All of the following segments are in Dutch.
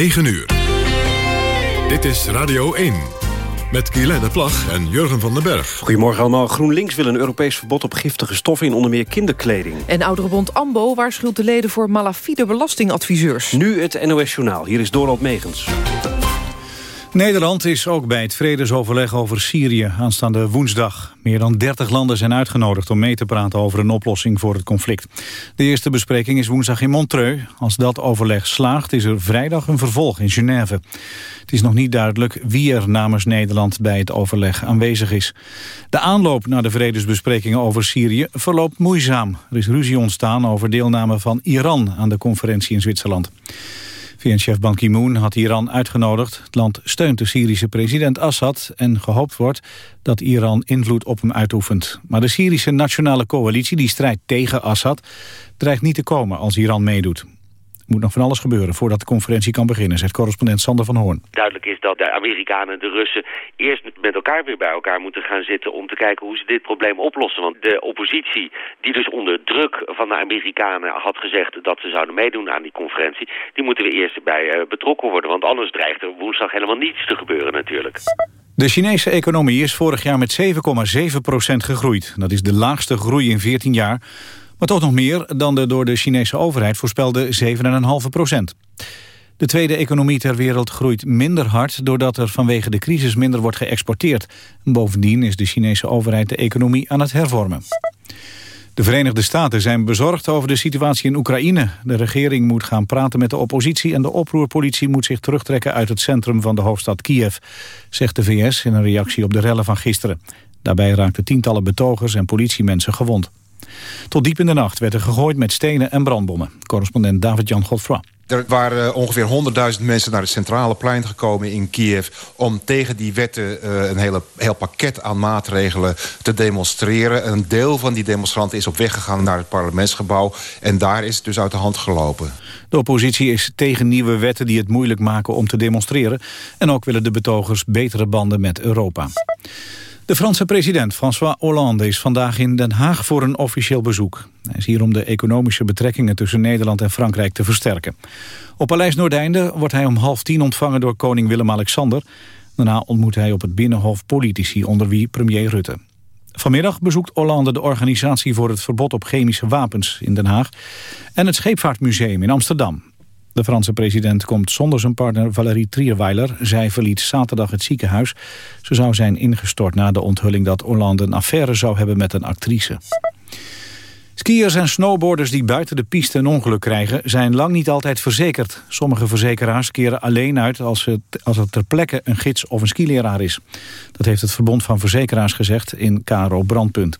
9 uur. Dit is Radio 1. Met Guylaine Plag en Jurgen van den Berg. Goedemorgen allemaal. GroenLinks wil een Europees verbod op giftige stoffen... in onder meer kinderkleding. En Ouderenbond AMBO waarschuwt de leden voor malafide belastingadviseurs. Nu het NOS Journaal. Hier is Dorald Megens. Nederland is ook bij het vredesoverleg over Syrië aanstaande woensdag. Meer dan 30 landen zijn uitgenodigd om mee te praten over een oplossing voor het conflict. De eerste bespreking is woensdag in Montreux. Als dat overleg slaagt is er vrijdag een vervolg in Genève. Het is nog niet duidelijk wie er namens Nederland bij het overleg aanwezig is. De aanloop naar de vredesbesprekingen over Syrië verloopt moeizaam. Er is ruzie ontstaan over deelname van Iran aan de conferentie in Zwitserland. VN-chef Ban Ki-moon had Iran uitgenodigd. Het land steunt de Syrische president Assad... en gehoopt wordt dat Iran invloed op hem uitoefent. Maar de Syrische Nationale Coalitie, die strijdt tegen Assad... dreigt niet te komen als Iran meedoet moet nog van alles gebeuren voordat de conferentie kan beginnen, zegt correspondent Sander van Hoorn. Duidelijk is dat de Amerikanen en de Russen eerst met elkaar weer bij elkaar moeten gaan zitten om te kijken hoe ze dit probleem oplossen. Want de oppositie, die dus onder druk van de Amerikanen had gezegd dat ze zouden meedoen aan die conferentie, die moeten we eerst bij uh, betrokken worden. Want anders dreigt er woensdag helemaal niets te gebeuren natuurlijk. De Chinese economie is vorig jaar met 7,7% gegroeid. Dat is de laagste groei in 14 jaar. Maar toch nog meer dan de door de Chinese overheid voorspelde 7,5 procent. De tweede economie ter wereld groeit minder hard... doordat er vanwege de crisis minder wordt geëxporteerd. Bovendien is de Chinese overheid de economie aan het hervormen. De Verenigde Staten zijn bezorgd over de situatie in Oekraïne. De regering moet gaan praten met de oppositie... en de oproerpolitie moet zich terugtrekken uit het centrum van de hoofdstad Kiev... zegt de VS in een reactie op de rellen van gisteren. Daarbij raakten tientallen betogers en politiemensen gewond. Tot diep in de nacht werd er gegooid met stenen en brandbommen. Correspondent David-Jan Godfroy. Er waren ongeveer 100.000 mensen naar het centrale plein gekomen in Kiev... om tegen die wetten uh, een hele, heel pakket aan maatregelen te demonstreren. Een deel van die demonstranten is op weg gegaan naar het parlementsgebouw... en daar is het dus uit de hand gelopen. De oppositie is tegen nieuwe wetten die het moeilijk maken om te demonstreren. En ook willen de betogers betere banden met Europa. De Franse president François Hollande is vandaag in Den Haag voor een officieel bezoek. Hij is hier om de economische betrekkingen tussen Nederland en Frankrijk te versterken. Op Paleis Noordeinde wordt hij om half tien ontvangen door koning Willem-Alexander. Daarna ontmoet hij op het Binnenhof politici onder wie premier Rutte. Vanmiddag bezoekt Hollande de organisatie voor het verbod op chemische wapens in Den Haag... en het Scheepvaartmuseum in Amsterdam. De Franse president komt zonder zijn partner Valérie Trierweiler. Zij verliet zaterdag het ziekenhuis. Ze zou zijn ingestort na de onthulling dat Hollande een affaire zou hebben met een actrice. Skiers en snowboarders die buiten de piste een ongeluk krijgen... zijn lang niet altijd verzekerd. Sommige verzekeraars keren alleen uit als, het, als er ter plekke een gids of een skileraar is. Dat heeft het Verbond van Verzekeraars gezegd in KRO Brandpunt.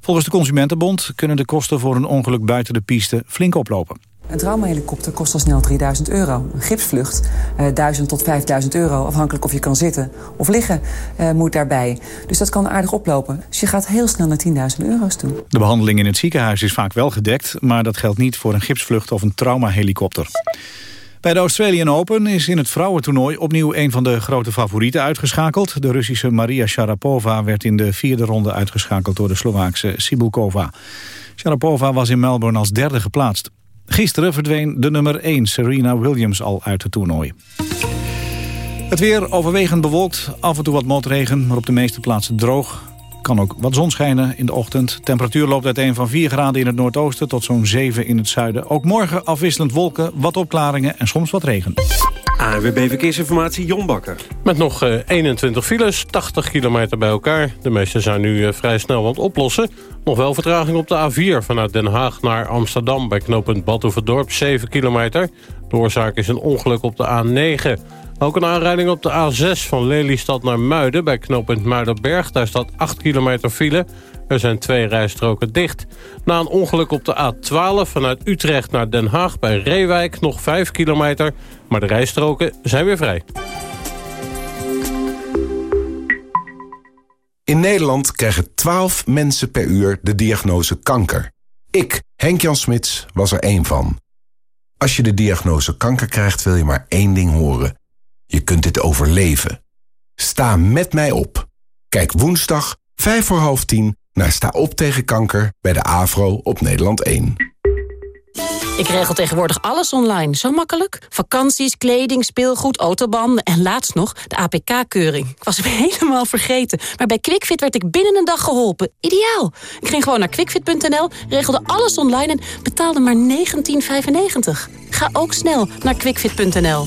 Volgens de Consumentenbond kunnen de kosten voor een ongeluk buiten de piste flink oplopen. Een traumahelikopter kost al snel 3000 euro. Een gipsvlucht uh, 1000 tot 5000 euro, afhankelijk of je kan zitten of liggen, uh, moet daarbij. Dus dat kan aardig oplopen. Dus je gaat heel snel naar 10.000 euro's toe. De behandeling in het ziekenhuis is vaak wel gedekt, maar dat geldt niet voor een gipsvlucht of een traumahelikopter. Bij de Australian Open is in het vrouwentoernooi opnieuw een van de grote favorieten uitgeschakeld. De Russische Maria Sharapova werd in de vierde ronde uitgeschakeld door de Slovaakse Sibulkova. Sharapova was in Melbourne als derde geplaatst. Gisteren verdween de nummer 1 Serena Williams al uit het toernooi. Het weer overwegend bewolkt, af en toe wat motregen, maar op de meeste plaatsen droog. Kan ook wat zon schijnen in de ochtend. Temperatuur loopt uiteen van 4 graden in het noordoosten tot zo'n 7 in het zuiden. Ook morgen afwisselend wolken, wat opklaringen en soms wat regen. ANWB Verkeersinformatie, Jon Bakker. Met nog 21 eh, files, 80 kilometer bij elkaar. De meeste zijn nu eh, vrij snel aan het oplossen. Nog wel vertraging op de A4 vanuit Den Haag naar Amsterdam... bij knooppunt Badhoevedorp, 7 kilometer. De oorzaak is een ongeluk op de A9. Ook een aanrijding op de A6 van Lelystad naar Muiden... bij knooppunt Muidenberg. Daar staat 8 kilometer file. Er zijn twee rijstroken dicht. Na een ongeluk op de A12 vanuit Utrecht naar Den Haag bij Reewijk... nog 5 kilometer, maar de rijstroken zijn weer vrij. In Nederland krijgen 12 mensen per uur de diagnose kanker. Ik, Henk-Jan Smits, was er één van. Als je de diagnose kanker krijgt, wil je maar één ding horen. Je kunt dit overleven. Sta met mij op. Kijk woensdag, 5 voor half 10, naar Sta op tegen kanker bij de AVRO op Nederland 1. Ik regel tegenwoordig alles online. Zo makkelijk. Vakanties, kleding, speelgoed, autobanden en laatst nog de APK-keuring. Ik was hem helemaal vergeten. Maar bij QuickFit werd ik binnen een dag geholpen. Ideaal. Ik ging gewoon naar quickfit.nl, regelde alles online en betaalde maar 19,95. Ga ook snel naar quickfit.nl.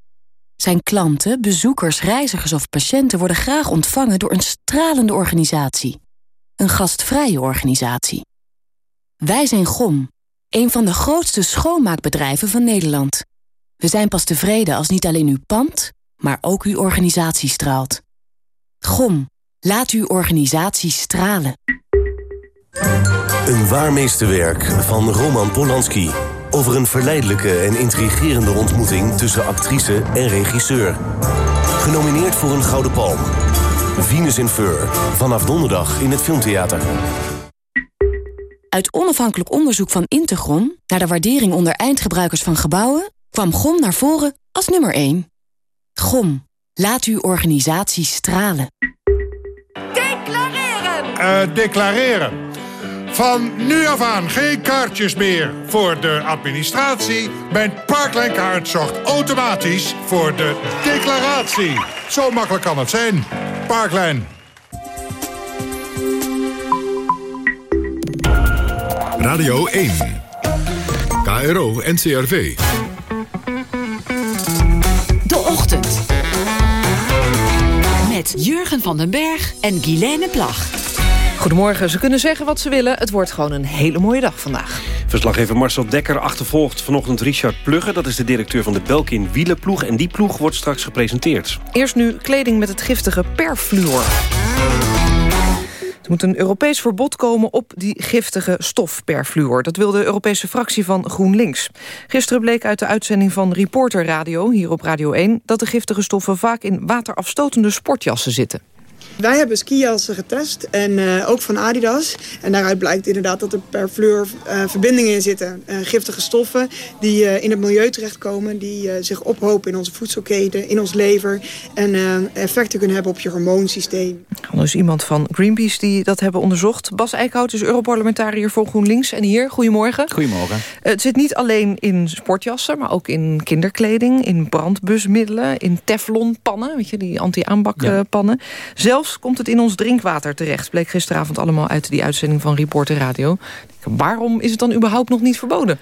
Zijn klanten, bezoekers, reizigers of patiënten worden graag ontvangen door een stralende organisatie. Een gastvrije organisatie. Wij zijn GOM, een van de grootste schoonmaakbedrijven van Nederland. We zijn pas tevreden als niet alleen uw pand, maar ook uw organisatie straalt. GOM, laat uw organisatie stralen. Een waar meesterwerk van Roman Polanski. Over een verleidelijke en intrigerende ontmoeting tussen actrice en regisseur. Genomineerd voor een Gouden Palm. Venus in Fur. Vanaf donderdag in het Filmtheater. Uit onafhankelijk onderzoek van Integron... naar de waardering onder eindgebruikers van gebouwen... kwam GOM naar voren als nummer 1. GOM. Laat uw organisatie stralen. Declareren! Uh, declareren. Van nu af aan geen kaartjes meer voor de administratie. Mijn Parkline kaart zorgt automatisch voor de declaratie. Zo makkelijk kan het zijn. Parkline. Radio 1. KRO NCRV. De Ochtend. Met Jurgen van den Berg en Guilaine Plag. Goedemorgen, ze kunnen zeggen wat ze willen. Het wordt gewoon een hele mooie dag vandaag. Verslaggever Marcel Dekker achtervolgt vanochtend Richard Plugge. Dat is de directeur van de Belkin Wielenploeg. En die ploeg wordt straks gepresenteerd. Eerst nu kleding met het giftige perfluor. Er moet een Europees verbod komen op die giftige stof perfluor. Dat wil de Europese fractie van GroenLinks. Gisteren bleek uit de uitzending van Reporter Radio, hier op Radio 1... dat de giftige stoffen vaak in waterafstotende sportjassen zitten. Wij hebben skijassen getest en uh, ook van Adidas. En daaruit blijkt inderdaad dat er per fleur uh, verbindingen in zitten. Uh, giftige stoffen die in het milieu terechtkomen. Die zich ophopen in onze voedselketen, in ons lever. En effecten kunnen hebben op je hormoonsysteem. Er is iemand van Greenpeace die dat hebben onderzocht. Bas Eickhout is Europarlementariër voor GroenLinks. En hier, goedemorgen. Goedemorgen. het zit niet alleen in sportjassen, maar ook in kinderkleding. In brandbusmiddelen, in teflonpannen. Weet je, die anti-aanbakpannen. Ja. Zelfs komt het in ons drinkwater terecht. Bleek gisteravond allemaal uit die uitzending van Reporter Radio. Waarom is het dan überhaupt nog niet verboden?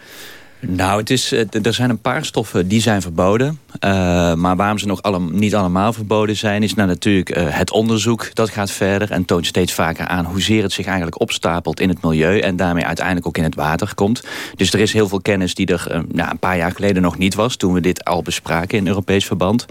Nou, het is, eh, er zijn een paar stoffen die zijn verboden. Uh, maar waarom ze nog niet allemaal verboden zijn... is nou natuurlijk uh, het onderzoek dat gaat verder... en toont steeds vaker aan hoezeer het zich eigenlijk opstapelt in het milieu... en daarmee uiteindelijk ook in het water komt. Dus er is heel veel kennis die er nou, een paar jaar geleden nog niet was... toen we dit al bespraken in Europees verband.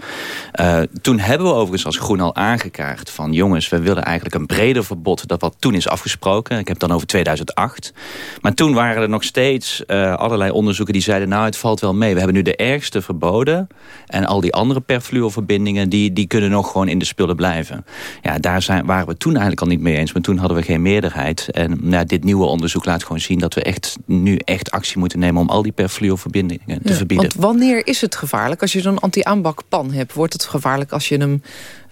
toen hebben we overigens als Groen al aangekaart van... jongens, we willen eigenlijk een breder verbod... dat wat toen is afgesproken. Ik heb het dan over 2008. Maar toen waren er nog steeds allerlei onderzoeken die zeiden... nou, het valt wel mee. We hebben nu de ergste verboden. En al die andere perfluorverbindingen... Die, die kunnen nog gewoon in de spullen blijven. Ja, daar zijn, waren we toen eigenlijk al niet mee eens. Maar toen hadden we geen meerderheid. En nou, dit nieuwe onderzoek laat gewoon zien... dat we echt, nu echt actie moeten nemen... om al die perfluorverbindingen te verbieden. Want wanneer is het gevaarlijk? Als je zo'n anti-aanbakpan hebt... wordt het gevaarlijk als je hem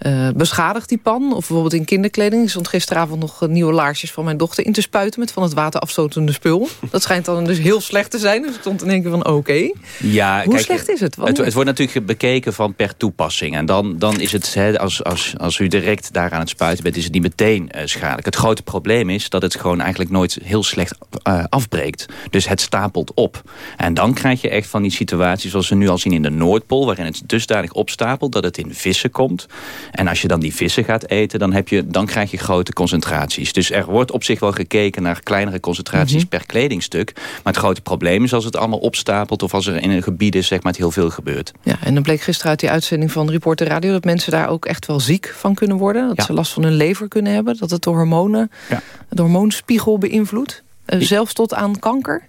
uh, beschadigt, die pan? Of bijvoorbeeld in kinderkleding. Ik stond gisteravond nog nieuwe laarsjes van mijn dochter in te spuiten... met van het water afstotende spul. Dat schijnt dan dus heel slecht te zijn. Dus ik stond te denken van oké. Ja, Hoe slecht is het? het? het? wordt natuurlijk bekeken van per toepassing. En dan, dan is het, als, als, als u direct daar aan het spuiten bent... is het niet meteen uh, schadelijk. Het grote probleem is dat het gewoon eigenlijk nooit heel slecht uh, afbreekt. Dus het stapelt op. En dan krijg je echt van die situaties zoals we nu al zien in de Noordpool... waarin het dusdanig opstapelt dat het in vissen komt... En als je dan die vissen gaat eten, dan, heb je, dan krijg je grote concentraties. Dus er wordt op zich wel gekeken naar kleinere concentraties mm -hmm. per kledingstuk. Maar het grote probleem is als het allemaal opstapelt... of als er in een gebied is zeg maar, het heel veel gebeurt. Ja, en dan bleek gisteren uit die uitzending van Reporter Radio... dat mensen daar ook echt wel ziek van kunnen worden. Dat ja. ze last van hun lever kunnen hebben. Dat het de hormonen, ja. de hormoonspiegel beïnvloedt. Uh, zelfs tot aan kanker.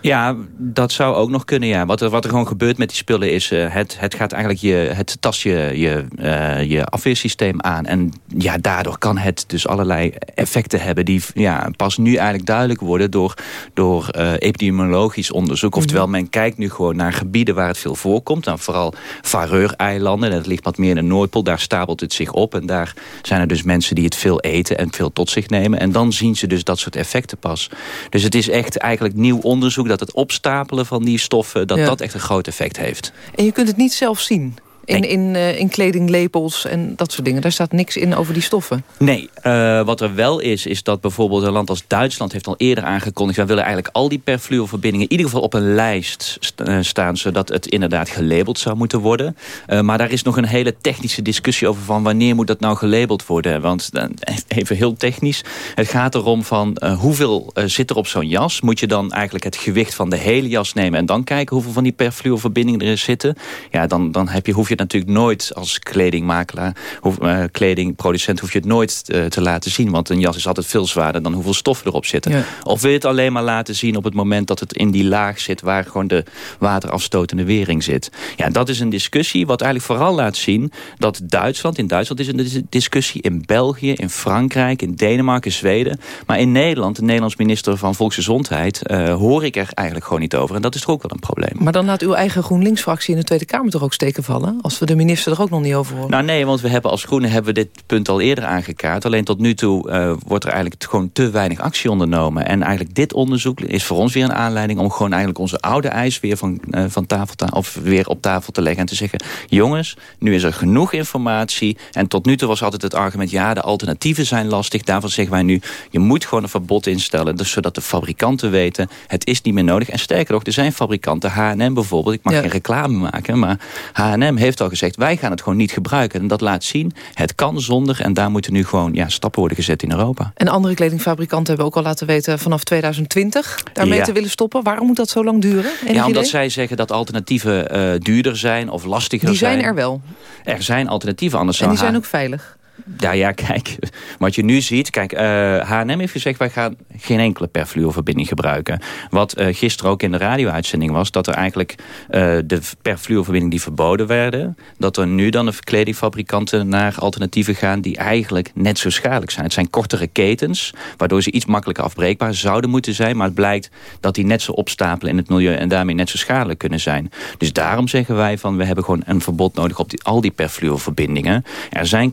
Ja, dat zou ook nog kunnen, ja. Wat er, wat er gewoon gebeurt met die spullen is... Uh, het, het gaat eigenlijk je, het tast je, je, uh, je afweersysteem aan. En ja, daardoor kan het dus allerlei effecten hebben... die ja, pas nu eigenlijk duidelijk worden door, door uh, epidemiologisch onderzoek. Mhm. Oftewel, men kijkt nu gewoon naar gebieden waar het veel voorkomt. Dan vooral Faroe-eilanden, dat ligt wat meer in de Noordpool. Daar stapelt het zich op en daar zijn er dus mensen die het veel eten... en veel tot zich nemen. En dan zien ze dus dat soort effecten pas. Dus het is echt eigenlijk nieuw onderzoek... dat het opstapelen van die stoffen... dat Ja. dat echt een groot effect heeft. En je kunt het niet zelf zien. In, in, eh, in kledinglepels en dat soort dingen. Daar staat niks in over die stoffen. Nee, eh, wat er wel is, is dat bijvoorbeeld een land als Duitsland heeft al eerder aangekondigd... wij willen eigenlijk al die perfluorverbindingen in ieder geval op een lijst st- eh, staan... zodat het inderdaad gelabeld zou moeten worden. Maar daar is nog een hele technische discussie over van... wanneer moet dat nou gelabeld worden? Want even heel technisch, het gaat erom van hoeveel zit er op zo'n jas? Moet je dan eigenlijk het gewicht van de hele jas nemen... en dan kijken hoeveel van die perfluorverbindingen er zitten? Ja, dan, dan heb je, hoef je het natuurlijk nooit als kledingmakelaar... Hoef, eh, kledingproducent hoef je het nooit eh, te laten zien. Want een jas is altijd veel zwaarder dan hoeveel stoffen erop zitten. Ja. Of wil je het alleen maar laten zien op het moment dat het in die laag zit... waar gewoon de waterafstotende wering zit. Ja, dat is een discussie wat eigenlijk vooral laat zien... dat Duitsland, in Duitsland is een dis- discussie... in België, in Frankrijk, in Denemarken, Zweden. Maar in Nederland, de Nederlands minister van Volksgezondheid... eh, hoor ik er eigenlijk gewoon niet over. En dat is toch ook wel een probleem. Maar dan laat uw eigen GroenLinks-fractie in de Tweede Kamer toch ook steken vallen? Als we de minister er ook nog niet over horen. Nou nee, want we hebben als Groenen hebben we dit punt al eerder aangekaart. Alleen tot nu toe eh, wordt er eigenlijk gewoon te weinig actie ondernomen. En eigenlijk dit onderzoek is voor ons weer een aanleiding... om gewoon eigenlijk onze oude eis weer, van, eh, van tafel te, of weer op tafel te leggen. En te zeggen, jongens, nu is er genoeg informatie. En tot nu toe was altijd het argument... ja, de alternatieven zijn lastig. Daarvan zeggen wij nu, je moet gewoon een verbod instellen... Dus zodat de fabrikanten weten, het is niet meer nodig. En sterker nog, er zijn fabrikanten, H&M bijvoorbeeld... ik mag Ja. geen reclame maken, maar H&M heeft al gezegd... wij gaan het gewoon niet gebruiken. En dat laat zien, het kan zonder... en daar moeten nu gewoon ja, stappen worden gezet in Europa. En andere kledingfabrikanten hebben ook al laten weten... vanaf 2020 daarmee Ja. te willen stoppen. Waarom moet dat zo lang duren? Enig ja, omdat idee? zij zeggen dat alternatieven eh, duurder zijn of lastiger Die zijn. zijn er wel. Er zijn alternatieven, anders En die zijn ook veilig. Ja, ja, kijk, wat je nu ziet... Kijk, eh, H&M heeft gezegd, wij gaan geen enkele perfluorverbinding gebruiken. Wat eh, gisteren ook in de radio-uitzending was... dat er eigenlijk eh, de perfluorverbindingen die verboden werden... dat er nu dan de kledingfabrikanten naar alternatieven gaan... die eigenlijk net zo schadelijk zijn. Het zijn kortere ketens, waardoor ze iets makkelijker afbreekbaar zouden moeten zijn. Maar het blijkt dat die net zo opstapelen in het milieu... en daarmee net zo schadelijk kunnen zijn. Dus daarom zeggen wij van, we hebben gewoon een verbod nodig... op al die perfluorverbindingen. Er zijn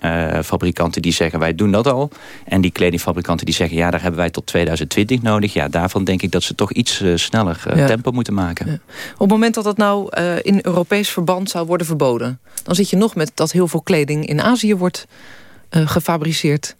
kledingfabrikanten die zeggen, wij doen dat al. En die kledingfabrikanten die zeggen, ja, daar hebben wij tot 2020 nodig. Ja, daarvan denk ik dat ze toch iets eh, sneller eh, Ja. tempo moeten maken. Op het moment dat dat nou eh, in Europees verband zou worden verboden... dan zit je nog met dat heel veel kleding in Azië wordt eh, gefabriceerd.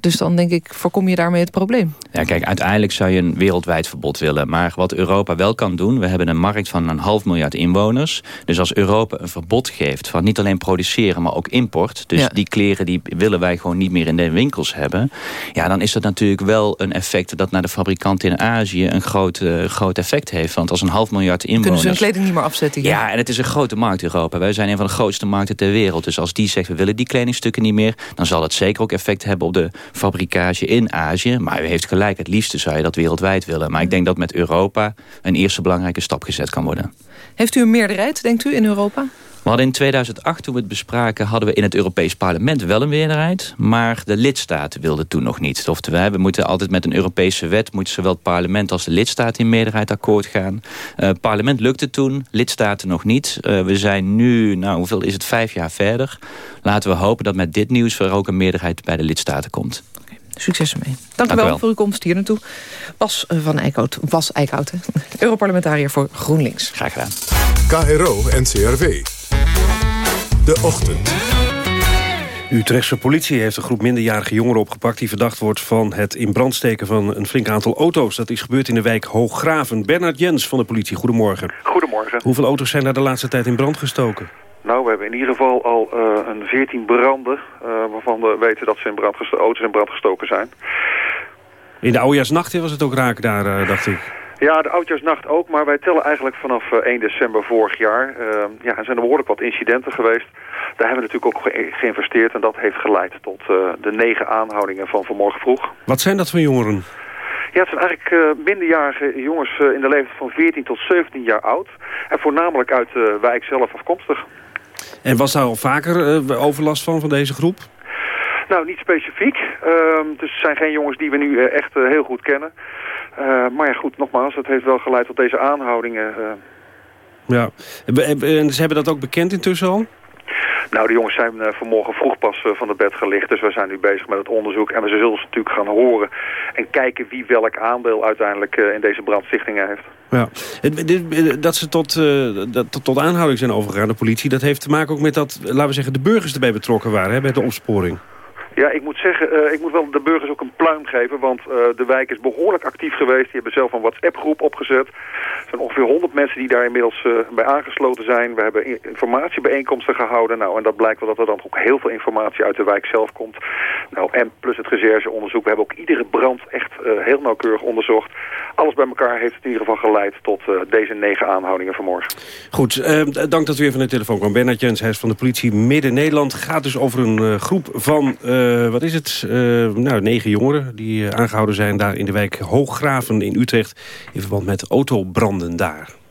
Dus dan denk ik, voorkom je daarmee het probleem. Ja, kijk, uiteindelijk zou je een wereldwijd verbod willen. Maar wat Europa wel kan doen... we hebben een markt van een half miljard inwoners. Dus als Europa een verbod geeft van niet alleen produceren... maar ook import. Dus Ja. die kleren die willen wij gewoon niet meer in de winkels hebben. Ja, dan is dat natuurlijk wel een effect... dat naar de fabrikanten in Azië een groot, eh, groot effect heeft. Want als een half miljard inwoners... Kunnen ze hun kleding niet meer afzetten hier? Ja, en het is een grote markt Europa. Wij zijn een van de grootste markten ter wereld. Dus als die zegt, we willen die kledingstukken niet meer... dan zal het zeker ook effect hebben op de fabrikage in Azië. Maar u heeft gelijk, het liefste zou je dat wereldwijd willen. Maar ik denk dat met Europa een eerste belangrijke stap gezet kan worden. Heeft u een meerderheid, denkt u, in Europa? We hadden in 2008, toen we het bespraken... hadden we in het Europees Parlement wel een meerderheid... maar de lidstaten wilden toen nog niet. Oftewel, we moeten altijd met een Europese wet... moet zowel het parlement als de lidstaten in meerderheid akkoord gaan. Eh, Het parlement lukte toen, lidstaten nog niet. Eh, we zijn nu, nou hoeveel is het, vijf jaar verder. Laten we hopen dat met dit nieuws... er ook een meerderheid bij de lidstaten komt. Succes ermee. Dank, Dank u wel wel. voor uw komst hier naartoe. Bas eh, van Eickhout, Bas Eickhout? Europarlementariër voor GroenLinks. Graag gedaan. KRO NCRW. De Ochtend. Utrechtse politie heeft een groep minderjarige jongeren opgepakt... die verdacht wordt van het in brand steken van een flink aantal auto's. Dat is gebeurd in de wijk Hooggraven. Bernard Jens van de politie, goedemorgen. Goedemorgen. Hoeveel auto's zijn daar de laatste tijd in brand gestoken? Nou, we hebben in ieder geval al eh, een 14 branden... eh, waarvan we weten dat ze in brand auto's in brand gestoken zijn. In de oudejaarsnacht was het ook raak daar, eh, dacht ik. Ja, de oudjaarsnacht ook, maar wij tellen eigenlijk vanaf eh, 1 december vorig jaar. Eh, ja, er zijn er behoorlijk wat incidenten geweest. Daar hebben we natuurlijk ook ge- geïnvesteerd en dat heeft geleid tot eh, de negen aanhoudingen van vanmorgen vroeg. Wat zijn dat voor jongeren? Ja, het zijn eigenlijk uh, minderjarige jongens in de leeftijd van 14 tot 17 jaar oud. En voornamelijk uit de wijk zelf afkomstig. En was daar al vaker overlast van, van deze groep? Nou, niet specifiek. Ehm, dus het zijn geen jongens die we nu echt heel goed kennen. Maar ja, goed, nogmaals, het heeft wel geleid tot deze aanhoudingen. Ja, en ze hebben dat ook bekend intussen al? Nou, de jongens zijn uh, vanmorgen vroeg pas van het bed gelicht. Dus we zijn nu bezig met het onderzoek. En we zullen ze natuurlijk gaan horen. En kijken wie welk aandeel uiteindelijk in deze brandstichtingen heeft. Ja. Dat ze tot, dat, tot aanhouding zijn overgegaan, de politie... dat heeft te maken ook met dat, laten we zeggen, de burgers erbij betrokken waren... Hè, bij de opsporing. Ja, ik moet zeggen, uh, ik moet wel de burgers ook een pluim geven, want uh, de wijk is behoorlijk actief geweest. Die hebben zelf een WhatsApp-groep opgezet. Er zijn ongeveer 100 mensen die daar inmiddels uh, bij aangesloten zijn. We hebben informatiebijeenkomsten gehouden. Nou, en dat blijkt wel dat er dan ook heel veel informatie uit de wijk zelf komt. Nou, en plus het rechercheonderzoek. We hebben ook iedere brand echt heel nauwkeurig onderzocht. Alles bij elkaar heeft in ieder geval geleid tot deze negen aanhoudingen vanmorgen. Goed, dank dat u weer van de telefoon kwam. Bernard Jens, hij van de politie Midden-Nederland. Gaat dus over een groep van... Uh, wat is het? Uh, nou, negen jongeren die uh, aangehouden zijn daar in de wijk Hooggraven in Utrecht... in verband met autobranden daar.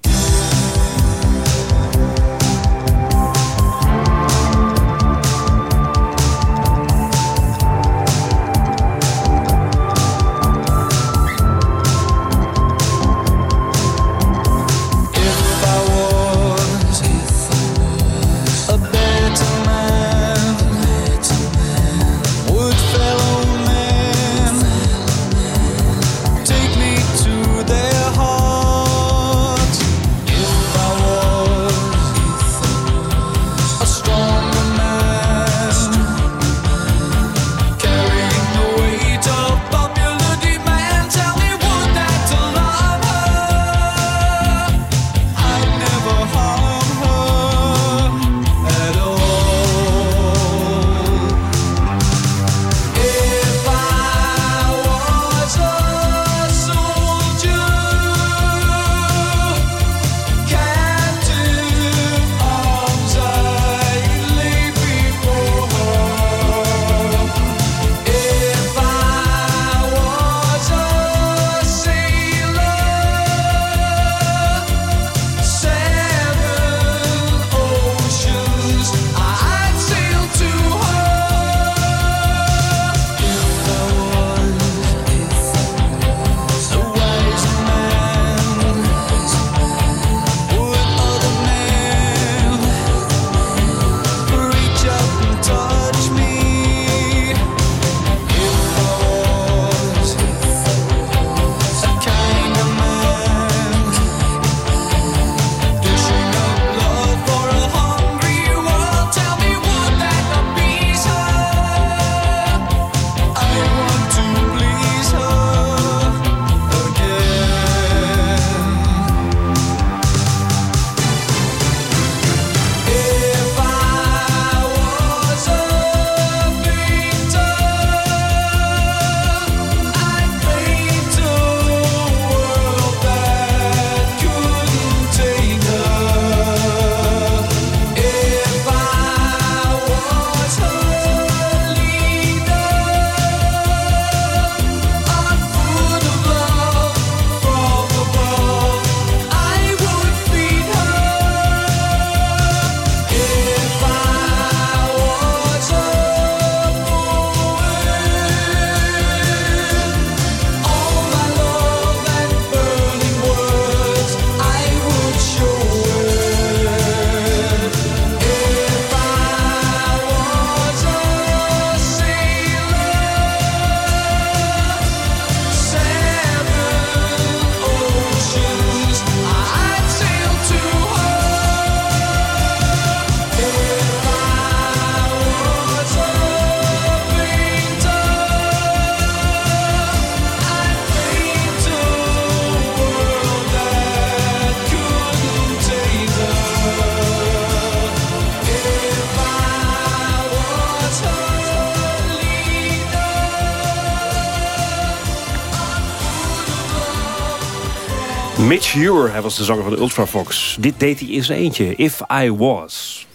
Hij was de zanger van de Ultrafox. Dit deed hij in zijn eentje, If I Was.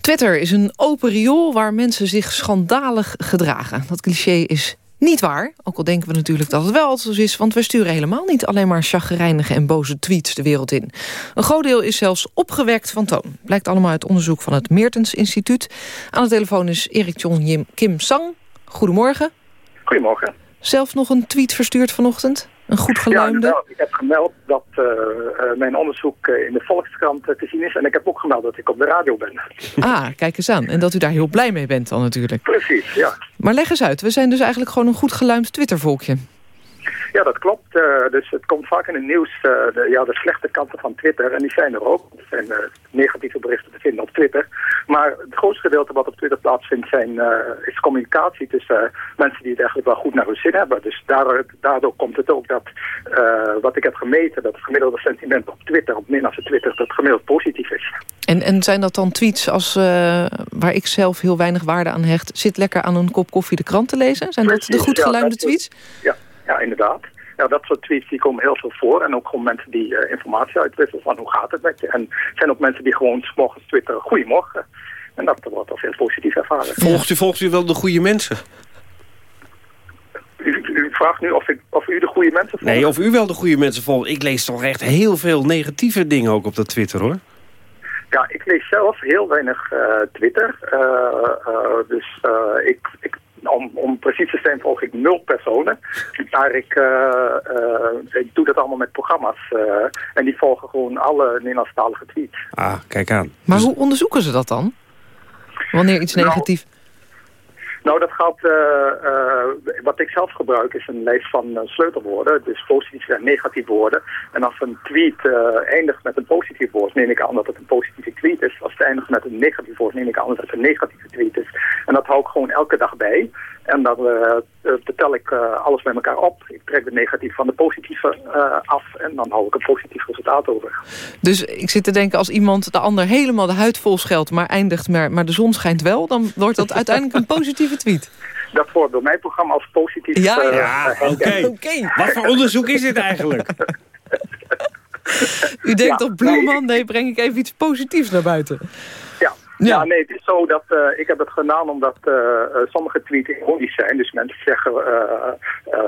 Twitter is een open riool waar mensen zich schandalig gedragen. Dat cliché is Niet waar, ook al denken we natuurlijk dat het wel zo is... want we sturen helemaal niet alleen maar chagrijnige en boze tweets de wereld in. Een groot deel is zelfs opgewekt van toon. Blijkt allemaal uit onderzoek van het Meertens Instituut. Aan de telefoon is Erik John Kim Sang. Goedemorgen. Goedemorgen. Zelf nog een tweet verstuurd vanochtend? Een goed geluimde? Ja, ik heb gemeld dat uh, uh, mijn onderzoek uh, in de Volkskrant te zien is. En ik heb ook gemeld dat ik op de radio ben. Ah, kijk eens aan. En dat u daar heel blij mee bent dan natuurlijk. Precies, ja. Maar leg eens uit. We zijn dus eigenlijk gewoon een goed geluimd Twittervolkje. Ja, dat klopt. Uh, dus het komt vaak in het nieuws, uh, de, ja, de slechte kanten van Twitter. En die zijn er ook. Er zijn uh, negatieve berichten te vinden op Twitter. Maar het grootste gedeelte wat op Twitter plaatsvindt zijn, is communicatie tussen mensen die het eigenlijk wel goed naar hun zin hebben. Dus daardoor, daardoor komt het ook dat, wat ik heb gemeten, dat het gemiddelde sentiment op Twitter, op Nederlandse Twitter, dat gemiddeld positief is. En, en zijn dat dan tweets als, waar ik zelf heel weinig waarde aan hecht, zit lekker aan een kop koffie de krant te lezen? Zijn dat de goed geluimde tweets? Ja. Ja, inderdaad. Ja, dat soort tweets die komen heel veel voor. En ook gewoon mensen die uh, informatie uitwisselen van hoe gaat het met je. En er zijn ook mensen die gewoon s morgens twitteren goedemorgen. En dat wordt als heel positief ervaren. Volgt u, volgt u wel de goede mensen? U, u vraagt nu of, ik, of u de goede mensen volgt? Nee, of u wel de goede mensen volgt. Ik lees toch echt heel veel negatieve dingen ook op dat Twitter, hoor. Ja, ik lees zelf heel weinig uh, Twitter. Uh, dus ik, ik om, om precies te zijn volg ik nul personen. Maar ik, uh, uh, ik doe dat allemaal met programma's. Uh, en die volgen gewoon alle Nederlandstalige tweets. Ah, kijk aan. Maar hoe onderzoeken ze dat dan? Wanneer iets negatief... Nou, nou, dat gaat, uh, uh, wat ik zelf gebruik is een lijst van uh, sleutelwoorden, dus positieve en negatieve woorden. En als een tweet eindigt met een positief woord, neem ik aan dat het een positieve tweet is. Als het eindigt met een negatief woord, neem ik aan dat het een negatieve tweet is. En dat hou ik gewoon elke dag bij. En dan vertel ik alles bij elkaar op. Ik trek de negatief van de positieve af en dan hou ik een positief resultaat over. Dus ik zit te denken, als iemand de ander helemaal de huid vol scheldt, maar eindigt, maar, maar de zon schijnt wel, dan wordt dat uiteindelijk een positieve Dat wordt door mijn programma als positief. Ja, uh, ja oké. Okay. okay. Wat voor onderzoek is dit eigenlijk? U denkt ja, op Bloeman, nee, breng ik even iets positiefs naar buiten. Ja, ja. ja nee, het is zo dat uh, ik heb het gedaan omdat uh, sommige tweets ironisch zijn. Dus mensen zeggen,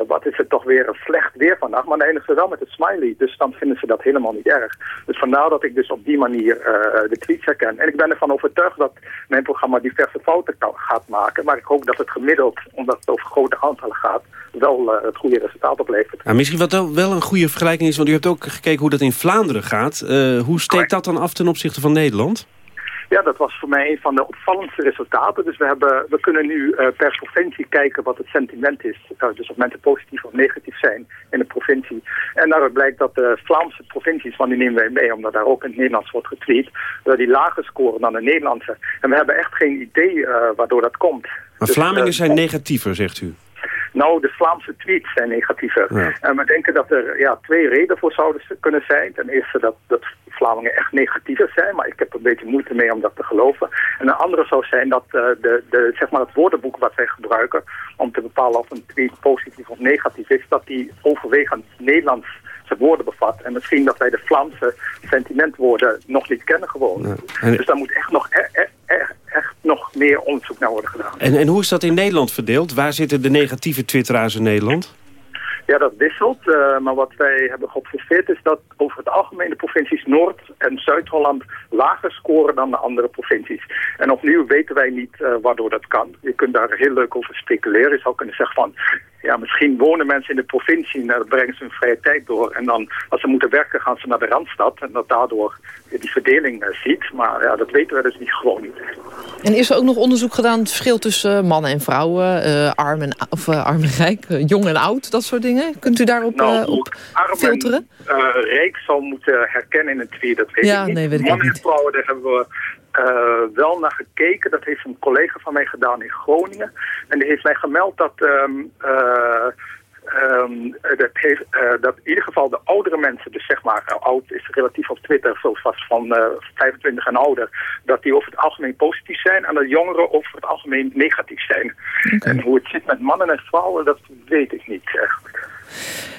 wat is het toch weer een slecht weer vandaag. Maar dan eindigen ze wel met een smiley. Dus dan vinden ze dat helemaal niet erg. Dus vandaar dat ik dus op die manier de tweets herken. En ik ben ervan overtuigd dat mijn programma diverse fouten gaat maken. Maar ik hoop dat het gemiddeld, omdat het over grote aantallen gaat, wel het goede resultaat oplevert. Nou, misschien wat wel een goede vergelijking is, want u hebt ook gekeken hoe dat in Vlaanderen gaat. hoe steekt dat dan af ten opzichte van Nederland? Ja, dat was voor mij een van de opvallendste resultaten. Dus we, hebben, we kunnen nu uh, per provincie kijken wat het sentiment is. Uh, dus of mensen positief of negatief zijn in de provincie. En daaruit blijkt dat de Vlaamse provincies, want die nemen wij mee, omdat daar ook in het Nederlands wordt getweet, dat die lager scoren dan de Nederlandse. En we hebben echt geen idee uh, waardoor dat komt. Maar dus, Vlamingen zijn negatiever, zegt u? Nou, de Vlaamse tweets zijn negatiever. Ja. En we denken dat er ja, twee redenen voor zouden kunnen zijn. Ten eerste dat, dat Vlamingen echt negatiever zijn, maar ik heb er een beetje moeite mee om dat te geloven. En een andere zou zijn dat uh, de, de, zeg maar het woordenboek wat wij gebruiken om te bepalen of een tweet positief of negatief is, dat die overwegend Nederlands woorden bevat. En misschien dat wij de Vlaamse sentimentwoorden nog niet kennen gewoon. Ja. En... Dus daar moet echt nog, e e echt, echt nog meer onderzoek naar worden gedaan. En, en hoe is dat in Nederland verdeeld? Waar zitten de negatieve twitteraars in Nederland? Ja, dat wisselt. Uh, maar wat wij hebben geobserveerd is dat over het algemeen de provincies Noord- en Zuid-Holland lager scoren dan de andere provincies. En opnieuw weten wij niet uh, waardoor dat kan. Je kunt daar heel leuk over speculeren. Je zou kunnen zeggen van, ja, misschien wonen mensen in de provincie en daar brengen ze hun vrije tijd door. En dan, als ze moeten werken, gaan ze naar de Randstad. En dat daardoor die verdeling uh, ziet. Maar ja, dat weten we dus niet gewoon niet. En is er ook nog onderzoek gedaan, het verschil tussen mannen en vrouwen, uh, arm en, of, uh, arm en rijk, jong en oud, dat soort dingen? Kunt u daarop nou, op filteren? En, rijk zal moeten herkennen in een tweet, dat weet ja, ik niet. Nee, weet ik mannen niet. en vrouwen, daar hebben we uh, wel naar gekeken. Dat heeft een collega van mij gedaan in Groningen. En die heeft mij gemeld dat... Um, uh, Um, dat, heeft, uh, dat in ieder geval de oudere mensen, dus zeg maar oud is relatief op Twitter, zoals vast van uh, 25 en ouder, dat die over het algemeen positief zijn en dat jongeren over het algemeen negatief zijn. Okay. En hoe het zit met mannen en vrouwen, dat weet ik niet eigenlijk.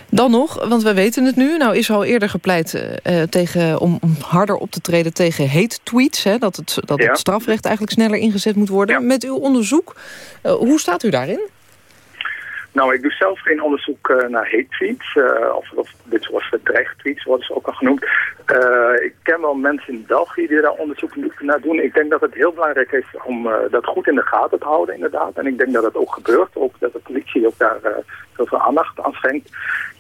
Dan nog, want we weten het nu. Nou is al eerder gepleit uh, tegen, om, om, harder op te treden tegen hate tweets. Hè, dat het, dat ja. het strafrecht eigenlijk sneller ingezet moet worden. Ja. Met uw onderzoek, uh, hoe staat u daarin? Nou, ik doe zelf geen onderzoek uh, naar hate tweets. Uh, of, of dit soort dreigtweets worden ze ook al genoemd. Uh, ik ken wel mensen in België die daar onderzoek naar doen. Ik denk dat het heel belangrijk is om dat goed in de gaten te houden, inderdaad. En ik denk dat dat ook gebeurt. Ook dat de politie ook daar heel veel aandacht aan schenkt.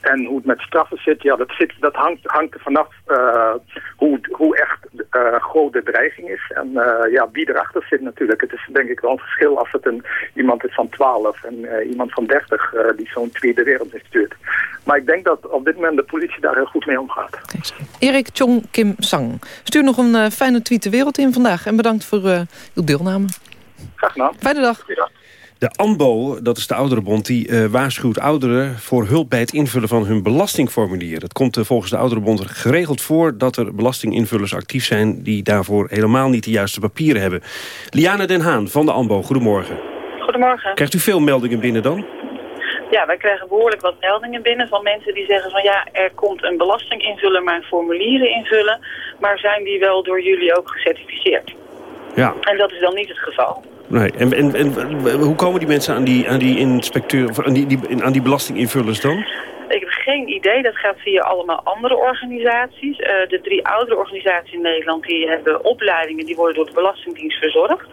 En hoe het met straffen zit, ja, dat, zit, dat hangt, hangt er vanaf hoe, hoe echt groot de dreiging is. En ja, wie erachter zit natuurlijk. Het is denk ik wel een verschil als het een, iemand is van 12 en iemand van 30 uh, die zo'n tweede wereld instuurt. Maar ik denk dat op dit moment de politie daar heel goed mee omgaat. Erik Chong Kim Sang. Stuur nog een uh, fijne tweet de wereld in vandaag. En bedankt voor uh, uw deelname. Graag gedaan. Fijne dag. De ANBO, dat is de ouderenbond, die uh, waarschuwt ouderen... voor hulp bij het invullen van hun belastingformulier. Het komt uh, volgens de ouderenbond geregeld voor... dat er belastinginvullers actief zijn... die daarvoor helemaal niet de juiste papieren hebben. Liane Den Haan van de ANBO, goedemorgen. Goedemorgen. Krijgt u veel meldingen binnen dan? Ja, wij krijgen behoorlijk wat meldingen binnen van mensen die zeggen van ja, er komt een belastinginvuller mijn formulieren invullen, maar zijn die wel door jullie ook gecertificeerd? Ja. En dat is dan niet het geval. Nee. En, en, hoe komen die mensen aan die, aan die inspecteur, aan die, die, aan die belastinginvullers dan? Ik heb geen idee. Dat gaat via allemaal andere organisaties. Uh, de drie oudere organisaties in Nederland die hebben opleidingen. Die worden door de Belastingdienst verzorgd.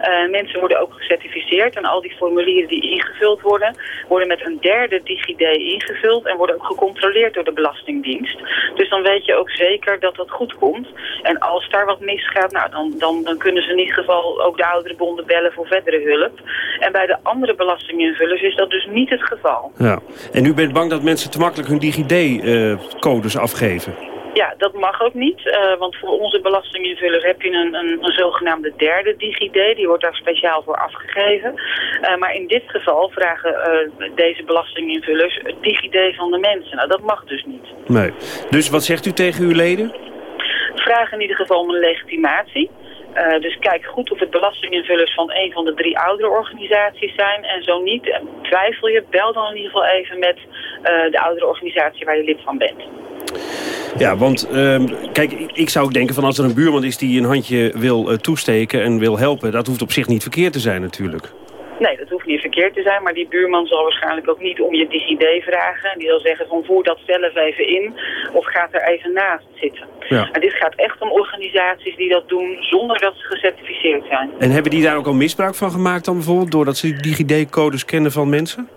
Uh, mensen worden ook gecertificeerd. En al die formulieren die ingevuld worden... worden met een derde DigiD ingevuld... en worden ook gecontroleerd door de Belastingdienst. Dus dan weet je ook zeker dat dat goed komt. En als daar wat misgaat... Nou, dan, dan, dan kunnen ze in ieder geval ook de oudere bonden bellen voor verdere hulp. En bij de andere belastinginvullers is dat dus niet het geval. Ja. En u bent bang dat mensen te makkelijk hun DigiD-codes afgeven. Ja, dat mag ook niet. Uh, want voor onze belastinginvullers heb je een, een, een, zogenaamde derde DigiD. Die wordt daar speciaal voor afgegeven. Uh, maar in dit geval vragen uh, deze belastinginvullers het DigiD van de mensen. Nou, dat mag dus niet. Nee. Dus wat zegt u tegen uw leden? Vragen in ieder geval om een legitimatie. Uh, dus kijk goed of het belastinginvullers van een van de drie oudere organisaties zijn. En zo niet, twijfel je, bel dan in ieder geval even met uh, de oudere organisatie waar je lid van bent. Ja, want uh, kijk, ik zou ook denken van als er een buurman is die een handje wil uh, toesteken en wil helpen, dat hoeft op zich niet verkeerd te zijn natuurlijk. Nee, dat hoeft niet verkeerd te zijn, maar die buurman zal waarschijnlijk ook niet om je DigiD vragen. Die zal zeggen van voer dat zelf even in of gaat er even naast zitten. Ja. En dit gaat echt om organisaties die dat doen zonder dat ze gecertificeerd zijn. En hebben die daar ook al misbruik van gemaakt dan bijvoorbeeld, doordat ze DigiD-codes kennen van mensen?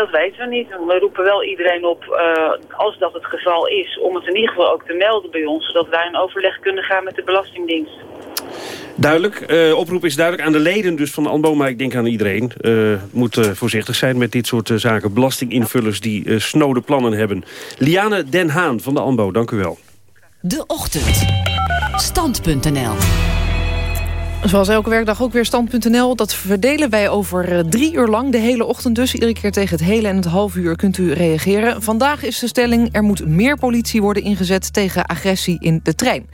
Dat weten we niet. We roepen wel iedereen op, uh, als dat het geval is, om het in ieder geval ook te melden bij ons, zodat wij in overleg kunnen gaan met de Belastingdienst. Duidelijk. Uh, oproep is duidelijk aan de leden dus van de ANBO, maar ik denk aan iedereen. Uh, moet uh, voorzichtig zijn met dit soort zaken. Belastinginvullers die snode plannen hebben. Liane Den Haan van de ANBO, dank u wel. De Ochtend. Stand.nl Zoals elke werkdag ook weer stand.nl. Dat verdelen wij over drie uur lang, de hele ochtend dus. Iedere keer tegen het hele en het half uur kunt u reageren. Vandaag is de stelling, er moet meer politie worden ingezet tegen agressie in de trein.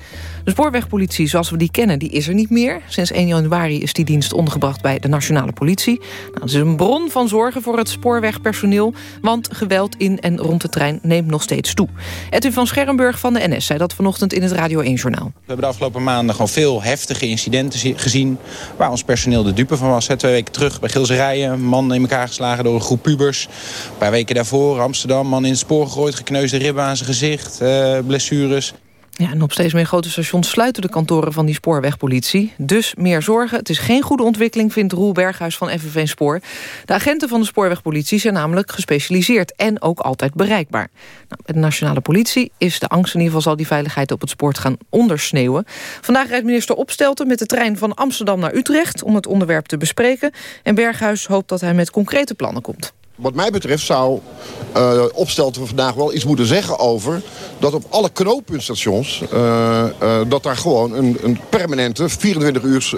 De spoorwegpolitie zoals we die kennen, die is er niet meer. Sinds 1 januari is die dienst ondergebracht bij de nationale politie. Nou, dat is een bron van zorgen voor het spoorwegpersoneel... want geweld in en rond de trein neemt nog steeds toe. Edwin van Scherrenburg van de NS zei dat vanochtend in het Radio 1-journaal. We hebben de afgelopen maanden gewoon veel heftige incidenten gezien... waar ons personeel de dupe van was. Twee weken terug bij Gilserijen, man in elkaar geslagen door een groep pubers. Een paar weken daarvoor, Amsterdam, man in het spoor gegooid... gekneusde ribben aan zijn gezicht, uh, blessures... Ja, en op steeds meer grote stations sluiten de kantoren van die spoorwegpolitie. Dus meer zorgen. Het is geen goede ontwikkeling, vindt Roel Berghuis van FNV Spoor. De agenten van de spoorwegpolitie zijn namelijk gespecialiseerd... en ook altijd bereikbaar. Nou, met de nationale politie is de angst in ieder geval... zal die veiligheid op het spoor gaan ondersneeuwen. Vandaag rijdt minister Opstelten met de trein van Amsterdam naar Utrecht... om het onderwerp te bespreken. En Berghuis hoopt dat hij met concrete plannen komt. Wat mij betreft zou uh, Opstelten vandaag wel iets moeten zeggen over... dat op alle knooppuntstations... Uh, uh, dat daar gewoon een, een permanente 24 uur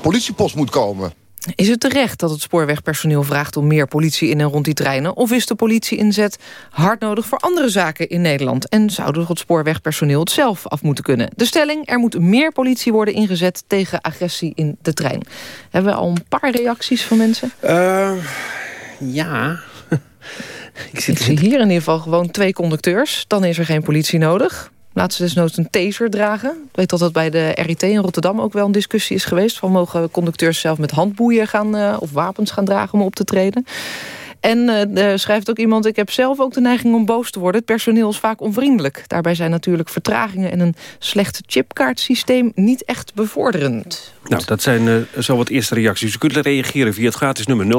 politiepost moet komen. Is het terecht dat het spoorwegpersoneel vraagt om meer politie in en rond die treinen? Of is de politie-inzet hard nodig voor andere zaken in Nederland? En zou het spoorwegpersoneel het zelf af moeten kunnen? De stelling, er moet meer politie worden ingezet tegen agressie in de trein. Hebben we al een paar reacties van mensen? Ja. ik, zit ik zie hier in ieder geval gewoon twee conducteurs. Dan is er geen politie nodig. Laat ze desnoods een taser dragen. Ik weet dat dat bij de RIT in Rotterdam ook wel een discussie is geweest. Van mogen conducteurs zelf met handboeien gaan, uh, of wapens gaan dragen om op te treden. En uh, er schrijft ook iemand... ik heb zelf ook de neiging om boos te worden. Het personeel is vaak onvriendelijk. Daarbij zijn natuurlijk vertragingen en een slecht chipkaartsysteem... niet echt bevorderend. Nou, dat zijn uh, zo wat eerste reacties. U kunt reageren via het gratis nummer 0800-1101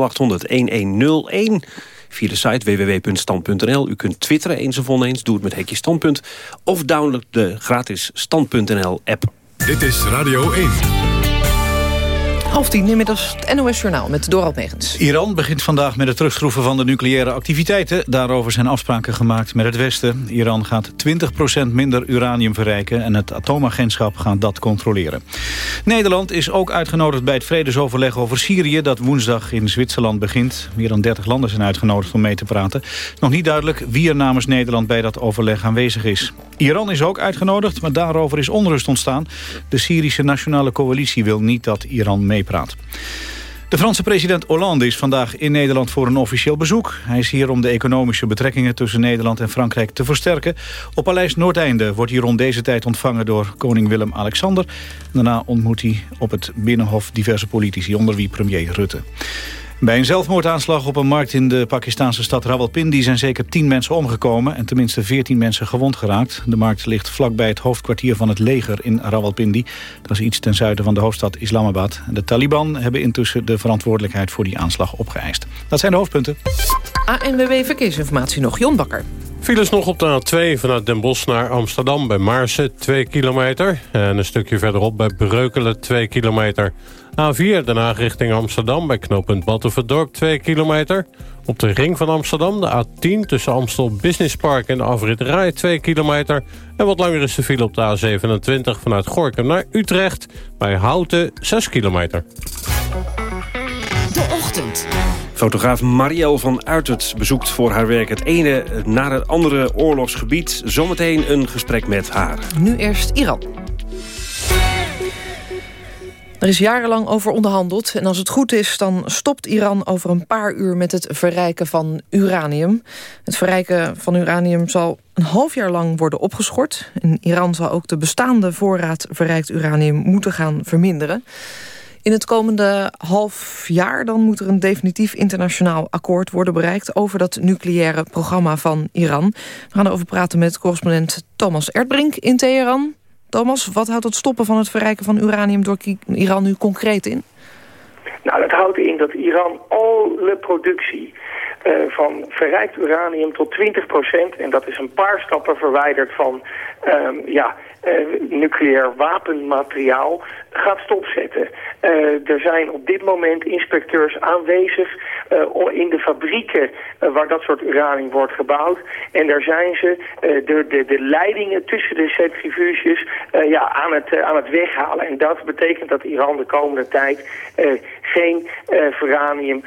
via de site www.stand.nl. U kunt twitteren eens of oneens, doe het met hekje standpunt... of download de gratis stand.nl-app. Dit is Radio 1. Half tien, inmiddels het NOS Journaal met Dorald Megens. Iran begint vandaag met het terugschroeven van de nucleaire activiteiten. Daarover zijn afspraken gemaakt met het Westen. Iran gaat 20% minder uranium verrijken... en het atoomagentschap gaat dat controleren. Nederland is ook uitgenodigd bij het vredesoverleg over Syrië... dat woensdag in Zwitserland begint. Meer dan 30 landen zijn uitgenodigd om mee te praten. Nog niet duidelijk wie er namens Nederland bij dat overleg aanwezig is. Iran is ook uitgenodigd, maar daarover is onrust ontstaan. De Syrische Nationale Coalitie wil niet dat Iran mee De Franse president Hollande is vandaag in Nederland voor een officieel bezoek. Hij is hier om de economische betrekkingen tussen Nederland en Frankrijk te versterken. Op Paleis Noordeinde wordt hij rond deze tijd ontvangen door koning Willem-Alexander. Daarna ontmoet hij op het Binnenhof diverse politici, onder wie premier Rutte. Bij een zelfmoordaanslag op een markt in de Pakistanse stad Rawalpindi zijn zeker 10 mensen omgekomen en tenminste 14 mensen gewond geraakt. De markt ligt vlakbij het hoofdkwartier van het leger in Rawalpindi. Dat is iets ten zuiden van de hoofdstad Islamabad. De Taliban hebben intussen de verantwoordelijkheid voor die aanslag opgeëist. Dat zijn de hoofdpunten. ANWB Verkeersinformatie nog, Jon Bakker. Files nog op de A2 vanuit Den Bosch naar Amsterdam bij Maarsen 2 kilometer. En een stukje verderop bij Breukelen 2 kilometer. A4 daarna richting Amsterdam bij knooppunt Battenverdorp 2 kilometer. Op de ring van Amsterdam de A10 tussen Amstel Business Park en de afrit Rai 2 kilometer. En wat langer is de file op de A27 vanuit Gorkum naar Utrecht bij Houten 6 kilometer. De Ochtend. Fotograaf Marielle van Uitert bezoekt voor haar werk het ene naar het andere oorlogsgebied. Zometeen een gesprek met haar. Nu eerst Iran. Er is jarenlang over onderhandeld en als het goed is... dan stopt Iran over een paar uur met het verrijken van uranium. Het verrijken van uranium zal een half jaar lang worden opgeschort. In Iran zal ook de bestaande voorraad verrijkt uranium moeten gaan verminderen. In het komende half jaar dan moet er een definitief internationaal akkoord worden bereikt... over dat nucleaire programma van Iran. We gaan erover praten met correspondent Thomas Erdbrink in Teheran. Thomas, wat houdt het stoppen van het verrijken van uranium door Iran nu concreet in? Nou, dat houdt in dat Iran alle productie uh, van verrijkt uranium tot 20%, en dat is een paar stappen verwijderd van um, ja, nucleair wapenmateriaal, gaat stopzetten. Uh, er zijn op dit moment inspecteurs aanwezig uh, in de fabrieken waar dat soort uranium wordt gebouwd. En daar zijn ze de, de, de leidingen tussen de centrifuges ja, aan, het, aan het weghalen. En dat betekent dat Iran de komende tijd geen uranium,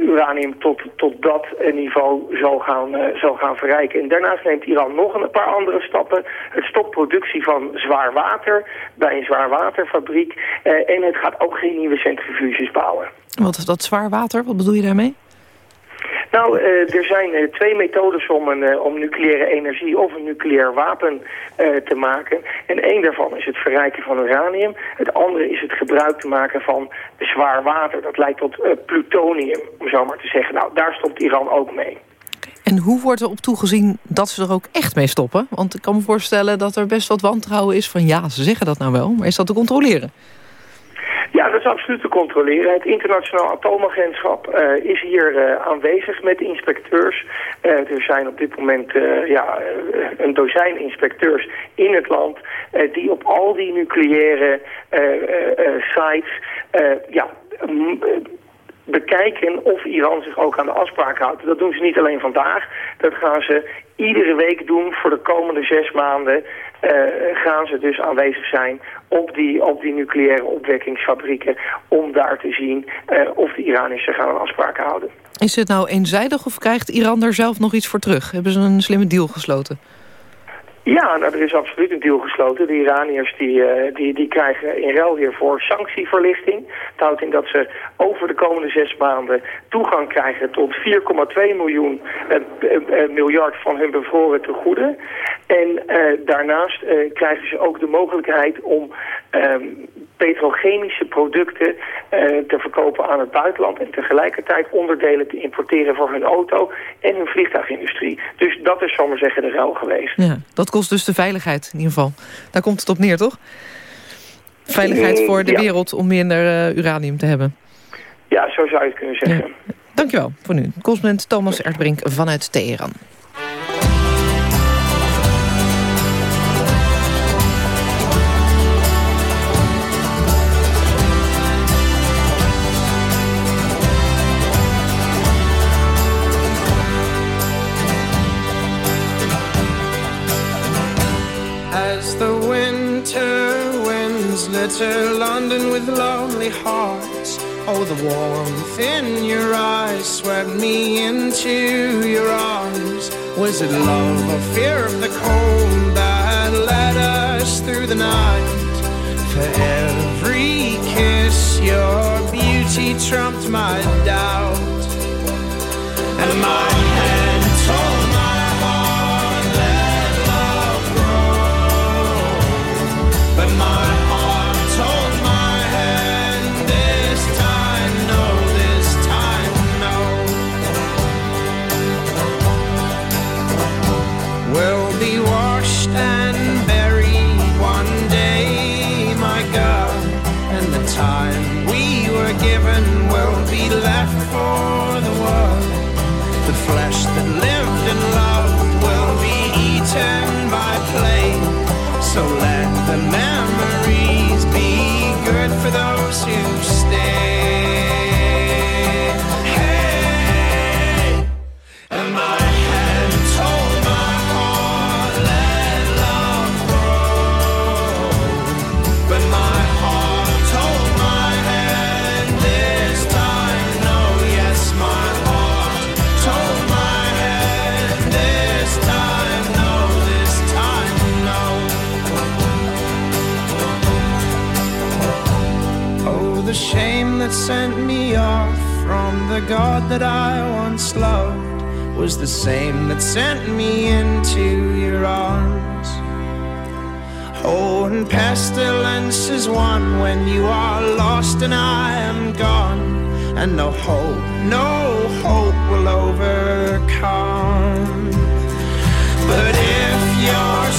uranium tot, tot dat niveau zal gaan, zal gaan verrijken. En daarnaast neemt Iran nog een paar andere stappen. Het stopt productie van zwaar water bij een zwaarwaterfabriek. en het gaat ook geen nieuwe centrifuges bouwen. Wat is dat zwaar water? Wat bedoel je daarmee? Nou, uh, er zijn uh, twee methodes om, een, om nucleaire energie of een nucleair wapen te maken. En één daarvan is het verrijken van uranium. Het andere is het gebruik te maken van zwaar water. Dat lijkt tot plutonium, om zo maar te zeggen. Nou, daar stopt Iran ook mee. En hoe wordt er op toegezien dat ze er ook echt mee stoppen? Want ik kan me voorstellen dat er best wat wantrouwen is van... ja, ze zeggen dat nou wel, maar is dat te controleren? Ja, dat is absoluut te controleren. Het internationaal atoomagentschap uh, is hier uh, aanwezig met inspecteurs. Uh, er zijn op dit moment ja, een dozijn inspecteurs in het land... die op al die nucleaire sites ja, bekijken of Iran zich ook aan de afspraak houdt. Dat doen ze niet alleen vandaag. Dat gaan ze iedere week doen voor de komende zes maanden. Uh, gaan ze dus aanwezig zijn op die, op die nucleaire opwekkingsfabrieken... om daar te zien uh, of de Iraniërs zich aan een afspraak houden. Is het nou eenzijdig of krijgt Iran daar zelf nog iets voor terug? Hebben ze een slimme deal gesloten? Ja, nou, er is absoluut een deal gesloten. De Iraniërs die, uh, die, die krijgen in ruil hiervoor sanctieverlichting. Het houdt in dat ze over de komende zes maanden toegang krijgen tot 4,2 miljoen uh, uh, miljard van hun bevroren tegoeden. En daarnaast krijgen ze ook de mogelijkheid om um, petrochemische producten eh, te verkopen aan het buitenland... en tegelijkertijd onderdelen te importeren voor hun auto en hun vliegtuigindustrie. Dus dat is, zal maar zeggen, de ruil geweest. Ja, dat kost dus de veiligheid in ieder geval. Daar komt het op neer, toch? Veiligheid voor de Ja. wereld om minder eh, uranium te hebben. Ja, zo zou je het kunnen zeggen. Dankjewel voor nu. Correspondent Thomas Erdbrink vanuit Teheran. Litter London with lonely hearts. Oh, the warmth in your eyes swept me into your arms. Was it love or fear of the cold that led us through the night? For every kiss, your beauty trumped my doubt. And my God that I once loved was the same that sent me into your arms. Oh, and pestilence is one when you are lost and I am gone, and no hope, no hope will overcome. But if your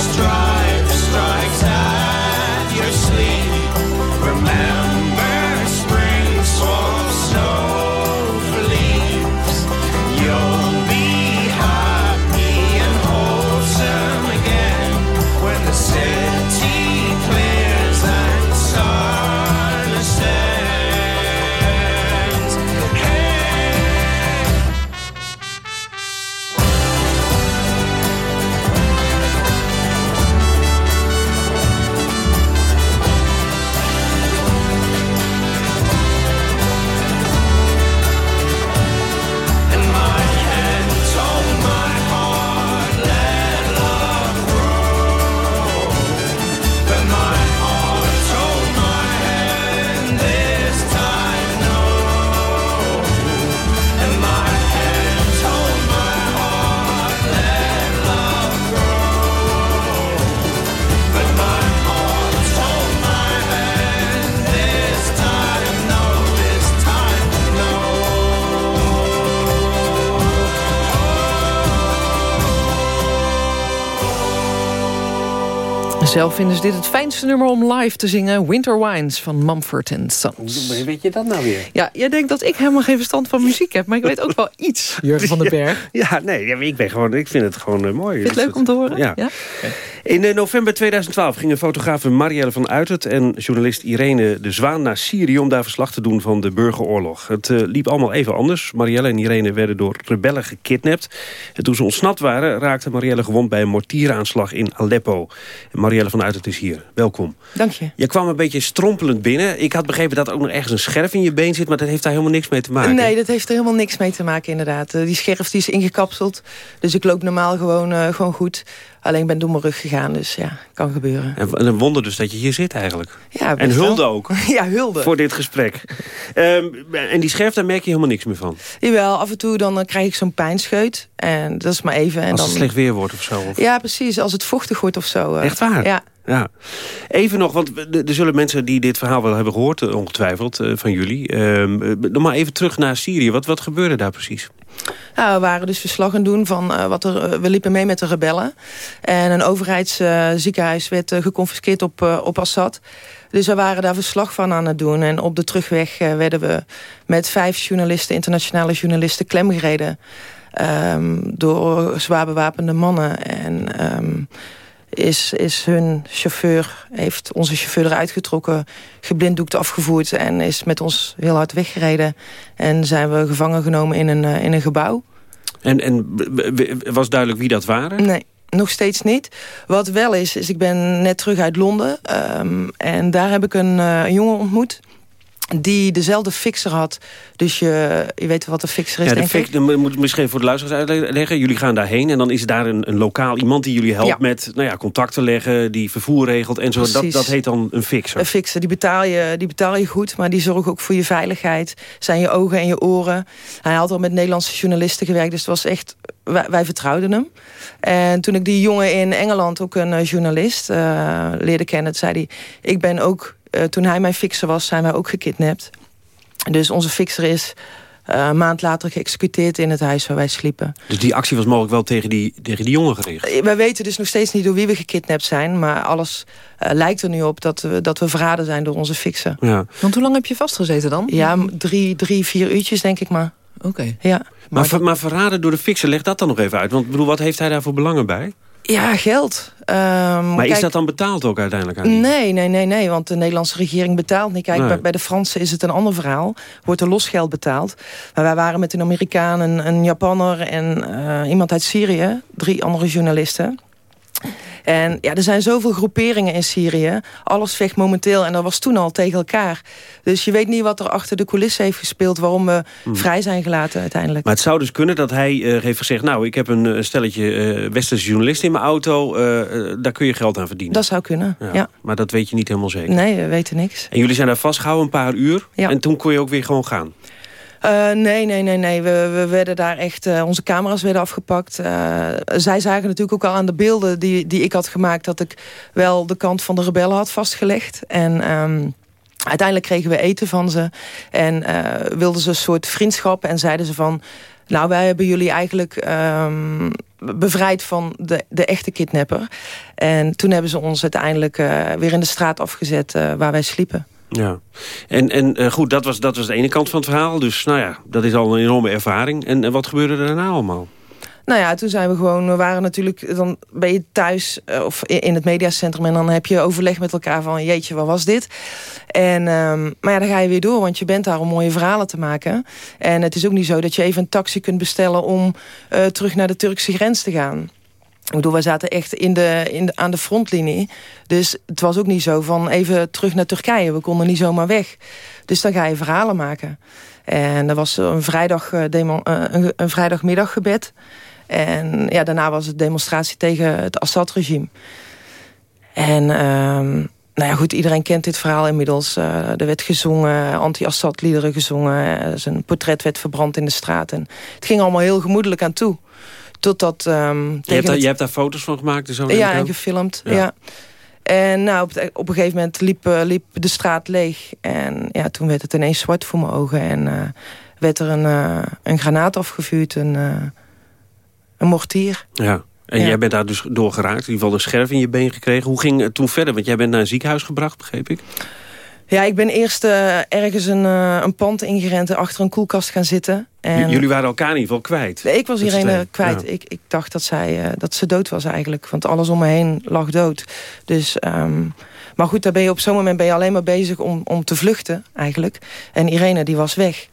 Zelf vinden ze dit het fijnste nummer om live te zingen. Winter Wines van Mumford Sons. Hoe weet je dat nou weer? Ja, jij denkt dat ik helemaal geen verstand van muziek heb. Maar ik weet ook wel iets, Jurgen van den Berg. Ja, nee, ja, ik, ben gewoon, ik vind het gewoon eh, mooi. Vind je het leuk om te horen? Ja. In eh, november 2012 gingen fotografe Marielle van Uitert... en journalist Irene de Zwaan naar Syrië... om daar verslag te doen van de burgeroorlog. Het eh, liep allemaal even anders. Marielle en Irene werden door rebellen gekidnapt. En toen ze ontsnapt waren, raakte Marielle gewond... bij een mortieraanslag in Aleppo. En Marielle van Uitert is hier. Welkom. Dank je. Je kwam een beetje strompelend binnen. Ik had begrepen dat er ook nog ergens een scherf in je been zit... maar dat heeft daar helemaal niks mee te maken. Nee, dat heeft er helemaal niks mee te maken inderdaad. Eh, die scherf die is ingekapseld. Dus ik loop normaal gewoon, gewoon goed. Alleen ik ben door mijn rug gegaan, dus ja, kan gebeuren. En en een wonder dus dat je hier zit eigenlijk. Ja, en wel. hulde ook. Ja, hulde. Voor dit gesprek. Ehm, en die scherf, daar merk je helemaal niks meer van. Jawel, af en toe dan eh, krijg ik zo'n pijnscheut. En dat is maar even. En Als dan... het slecht weer wordt of zo. Of... Ja, precies. Als het vochtig wordt of zo. eh. Echt waar? Ja. Ja. Even nog, want er zullen mensen die dit verhaal wel hebben gehoord... eh, ongetwijfeld, eh, van jullie. Ehm, eh, nog maar even terug naar Syrië. Wat, wat gebeurde daar precies? Nou, we waren dus verslag aan doen van wat er... we liepen mee met de rebellen. En een overheidsziekenhuis werd geconfiskeerd op, op Assad. Dus we waren daar verslag van aan het doen. En op de terugweg werden we met vijf journalisten... internationale journalisten klemgereden... ehm, door zwaar bewapende mannen. En... ehm, is, is hun chauffeur, heeft onze chauffeur eruit getrokken... geblinddoekt afgevoerd en is met ons heel hard weggereden. En zijn we gevangen genomen in een, eh, in een gebouw. En, en was duidelijk wie dat waren? Nee, nog steeds niet. Wat wel is, is ik ben net terug uit Londen. ehm, en daar heb ik een, eh, een jongen ontmoet die dezelfde fixer had. Dus je, je weet wat een fixer is, Ja, de denk fik, ik. dan moet ik misschien voor de luisteraars uitleggen. Jullie gaan daarheen en dan is daar een, een lokaal iemand die jullie helpt Ja. met nou ja, contacten leggen, die vervoer regelt en zo. Dat, dat heet dan een fixer. Een fixer, die betaal, je, die betaal je goed, maar die zorgt ook voor je veiligheid. Zijn je ogen en je oren. Hij had al met Nederlandse journalisten gewerkt, dus het was echt... Wij, wij vertrouwden hem. En toen ik die jongen in Engeland, ook een eh, journalist, eh, leerde kennen... zei hij, ik ben ook... eh, toen hij mijn fixer was, zijn wij ook gekidnapt. Dus onze fixer is eh, een maand later geëxecuteerd in het huis waar wij sliepen. Dus die actie was mogelijk wel tegen die, tegen die jongen gericht. Eh, Wij weten dus nog steeds niet door wie we gekidnapt zijn. Maar alles eh, lijkt er nu op dat we, dat we verraden zijn door onze fixer. Ja. Want hoe lang heb je vastgezeten dan? Ja, drie, drie vier uurtjes denk ik maar. Oké. Ja. Maar, ver- maar verraden door de fixer, leg dat dan nog even uit. Want ik bedoel, wat heeft hij daar voor belangen bij? Ja, geld. Ehm, maar is dat dan betaald ook uiteindelijk? Nee, nee, nee, nee, want de Nederlandse regering betaalt niet. Kijk, Nee. bij, bij de Fransen is het een ander verhaal. Wordt er losgeld betaald. Maar wij waren met een Amerikaan, een, een Japanner en eh, iemand uit Syrië. Drie andere journalisten. En ja, er zijn zoveel groeperingen in Syrië. Alles vecht momenteel en dat was toen al tegen elkaar. Dus je weet niet wat er achter de coulissen heeft gespeeld... waarom we Hmm. vrij zijn gelaten uiteindelijk. Maar het zou dus kunnen dat hij eh, heeft gezegd... nou, ik heb een eh, stelletje eh, westerse journalisten in mijn auto. daar kun je geld aan verdienen. Dat zou kunnen, ja. Maar dat weet je niet helemaal zeker. Nee, we weten niks. En jullie zijn daar vastgehouden een paar uur. Ja. En toen kon je ook weer gewoon gaan. Eh, nee, nee, nee, nee. We, we werden daar echt... eh, onze camera's werden afgepakt. Eh, zij zagen natuurlijk ook al aan de beelden die, die ik had gemaakt... dat ik wel de kant van de rebellen had vastgelegd. En... ehm, Uiteindelijk kregen we eten van ze en wilden ze een soort vriendschap en zeiden ze van... nou, wij hebben jullie eigenlijk ehm, bevrijd van de, de echte kidnapper. En toen hebben ze ons uiteindelijk weer in de straat afgezet waar wij sliepen. Ja. En, en eh, goed, dat was, dat was de ene kant van het verhaal. Dus nou ja, dat is al een enorme ervaring. En, en wat gebeurde er daarna allemaal? Nou ja, toen zijn we gewoon, we waren natuurlijk, dan ben je thuis eh, of in het mediacentrum en dan heb je overleg met elkaar van jeetje, wat was dit? En, ehm, maar ja, dan ga je weer door, want je bent daar om mooie verhalen te maken. En het is ook niet zo dat je even een taxi kunt bestellen om eh, terug naar de Turkse grens te gaan. Ik bedoel, wij zaten echt in de, in de, aan de frontlinie. Dus het was ook niet zo van even terug naar Turkije. We konden niet zomaar weg. Dus dan ga je verhalen maken. En er was een, vrijdag, eh, demo, eh, een, een vrijdagmiddaggebed. En ja, daarna was het demonstratie tegen het Assad-regime. En ehm, nou ja, goed, iedereen kent dit verhaal inmiddels. Eh, er werd gezongen, anti-Assad-liederen gezongen. Eh, zijn portret werd verbrand in de straat. En het ging allemaal heel gemoedelijk aan toe. Totdat... ehm, Je hebt, daar, het- je hebt daar foto's van gemaakt en zo? ja, en gefilmd. Ja. Ja. En nou, op, het- op een gegeven moment liep, eh, liep de straat leeg. En ja, toen werd het ineens zwart voor mijn ogen. En eh, werd er een, eh, een granaat afgevuurd, een, een mortier. Ja. En Ja. jij bent daar dus door geraakt. In ieder geval een scherf in je been gekregen. Hoe ging het toen verder? Want jij bent naar een ziekenhuis gebracht, begreep ik? Ja, ik ben eerst eh, ergens een, eh, een pand ingerend en achter een koelkast gaan zitten. En Jullie waren elkaar in ieder geval kwijt. Nee, ik was z'n Irene tweeën. kwijt. Ja. Ik, ik dacht dat, zij, eh, dat ze dood was eigenlijk. Want alles om me heen lag dood. Dus, ehm, maar goed, daar ben je op zo'n moment ben je alleen maar bezig om, om te vluchten eigenlijk. En Irene die was weg.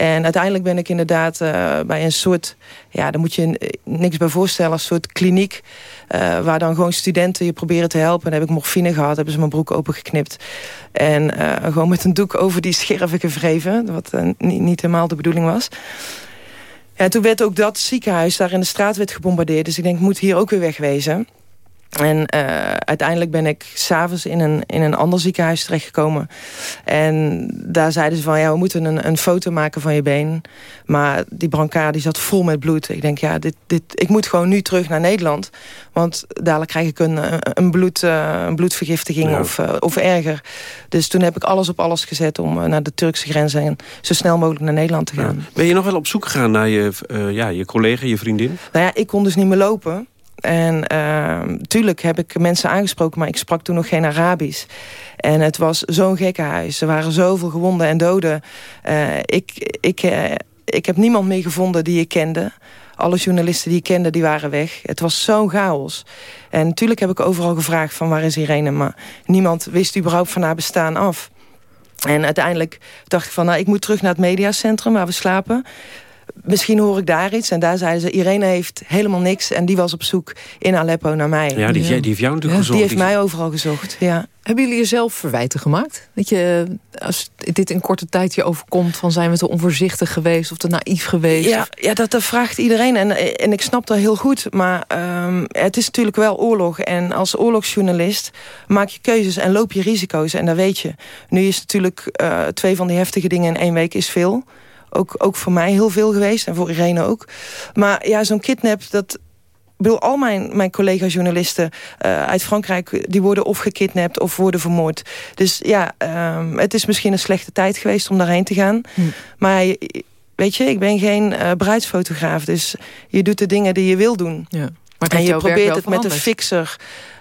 En uiteindelijk ben ik inderdaad eh, bij een soort... Ja, daar moet je niks bij voorstellen. Een soort kliniek. eh, waar dan gewoon studenten je proberen te helpen. En heb ik morfine gehad. Hebben ze mijn broek opengeknipt. En eh, gewoon met een doek over die scherven gevreven. Wat niet, niet helemaal de bedoeling was. Ja, toen werd ook dat ziekenhuis daar in de straat werd gebombardeerd. Dus ik denk, ik moet hier ook weer wegwezen. En uh, uiteindelijk ben ik s'avonds in een, in een ander ziekenhuis terechtgekomen. En daar zeiden ze van, ja, we moeten een, een foto maken van je been. Maar die brancard die zat vol met bloed. Ik denk, ja, dit, dit, ik moet gewoon nu terug naar Nederland. Want dadelijk krijg ik een, een, bloed, uh, een bloedvergiftiging of, uh, of erger. Dus toen heb ik alles op alles gezet om naar de Turkse grens... en zo snel mogelijk naar Nederland te gaan. Ja. Ben je nog wel op zoek gegaan naar je, ja, je collega, je vriendin? Nou ja, ik kon dus niet meer lopen. En uh, heb ik mensen aangesproken, maar ik sprak toen nog geen Arabisch. En het was zo'n gekkenhuis. Er waren zoveel gewonden en doden. Uh, ik, ik, uh, ik heb niemand meer gevonden die ik kende. Alle journalisten die ik kende, die waren weg. Het was zo'n chaos. En natuurlijk heb ik overal gevraagd van waar is Irene? Maar niemand wist überhaupt van haar bestaan af. En uiteindelijk dacht ik van, nou, ik moet terug naar het mediacentrum waar we slapen misschien hoor ik daar iets. En daar zeiden ze, Irene heeft helemaal niks. En die was op zoek in Aleppo naar mij. Ja, die, die heeft jou natuurlijk ja, gezocht. Die heeft mij overal gezocht, ja. Hebben jullie jezelf verwijten gemaakt? Dat je, als dit in korte tijd je overkomt... van zijn we te onvoorzichtig geweest of te naïef geweest? Ja, ja dat, dat vraagt iedereen. En, en ik snap dat heel goed. Maar um, het is natuurlijk wel oorlog. En als oorlogsjournalist maak je keuzes en loop je risico's. En dat weet je. Nu is natuurlijk uh, twee van die heftige dingen in één week is veel... Ook, ook voor mij heel veel geweest en voor Irene ook. Maar ja, zo'n kidnap, dat... Ik bedoel, al mijn, mijn collega-journalisten uh, uit Frankrijk... die worden of gekidnapt of worden vermoord. Dus ja, um, het is misschien een slechte tijd geweest om daarheen te gaan. Hm. Maar weet je, ik ben geen uh, bruidsfotograaf. Dus je doet de dingen die je wil doen. Ja. Maar en je probeert het met een fixer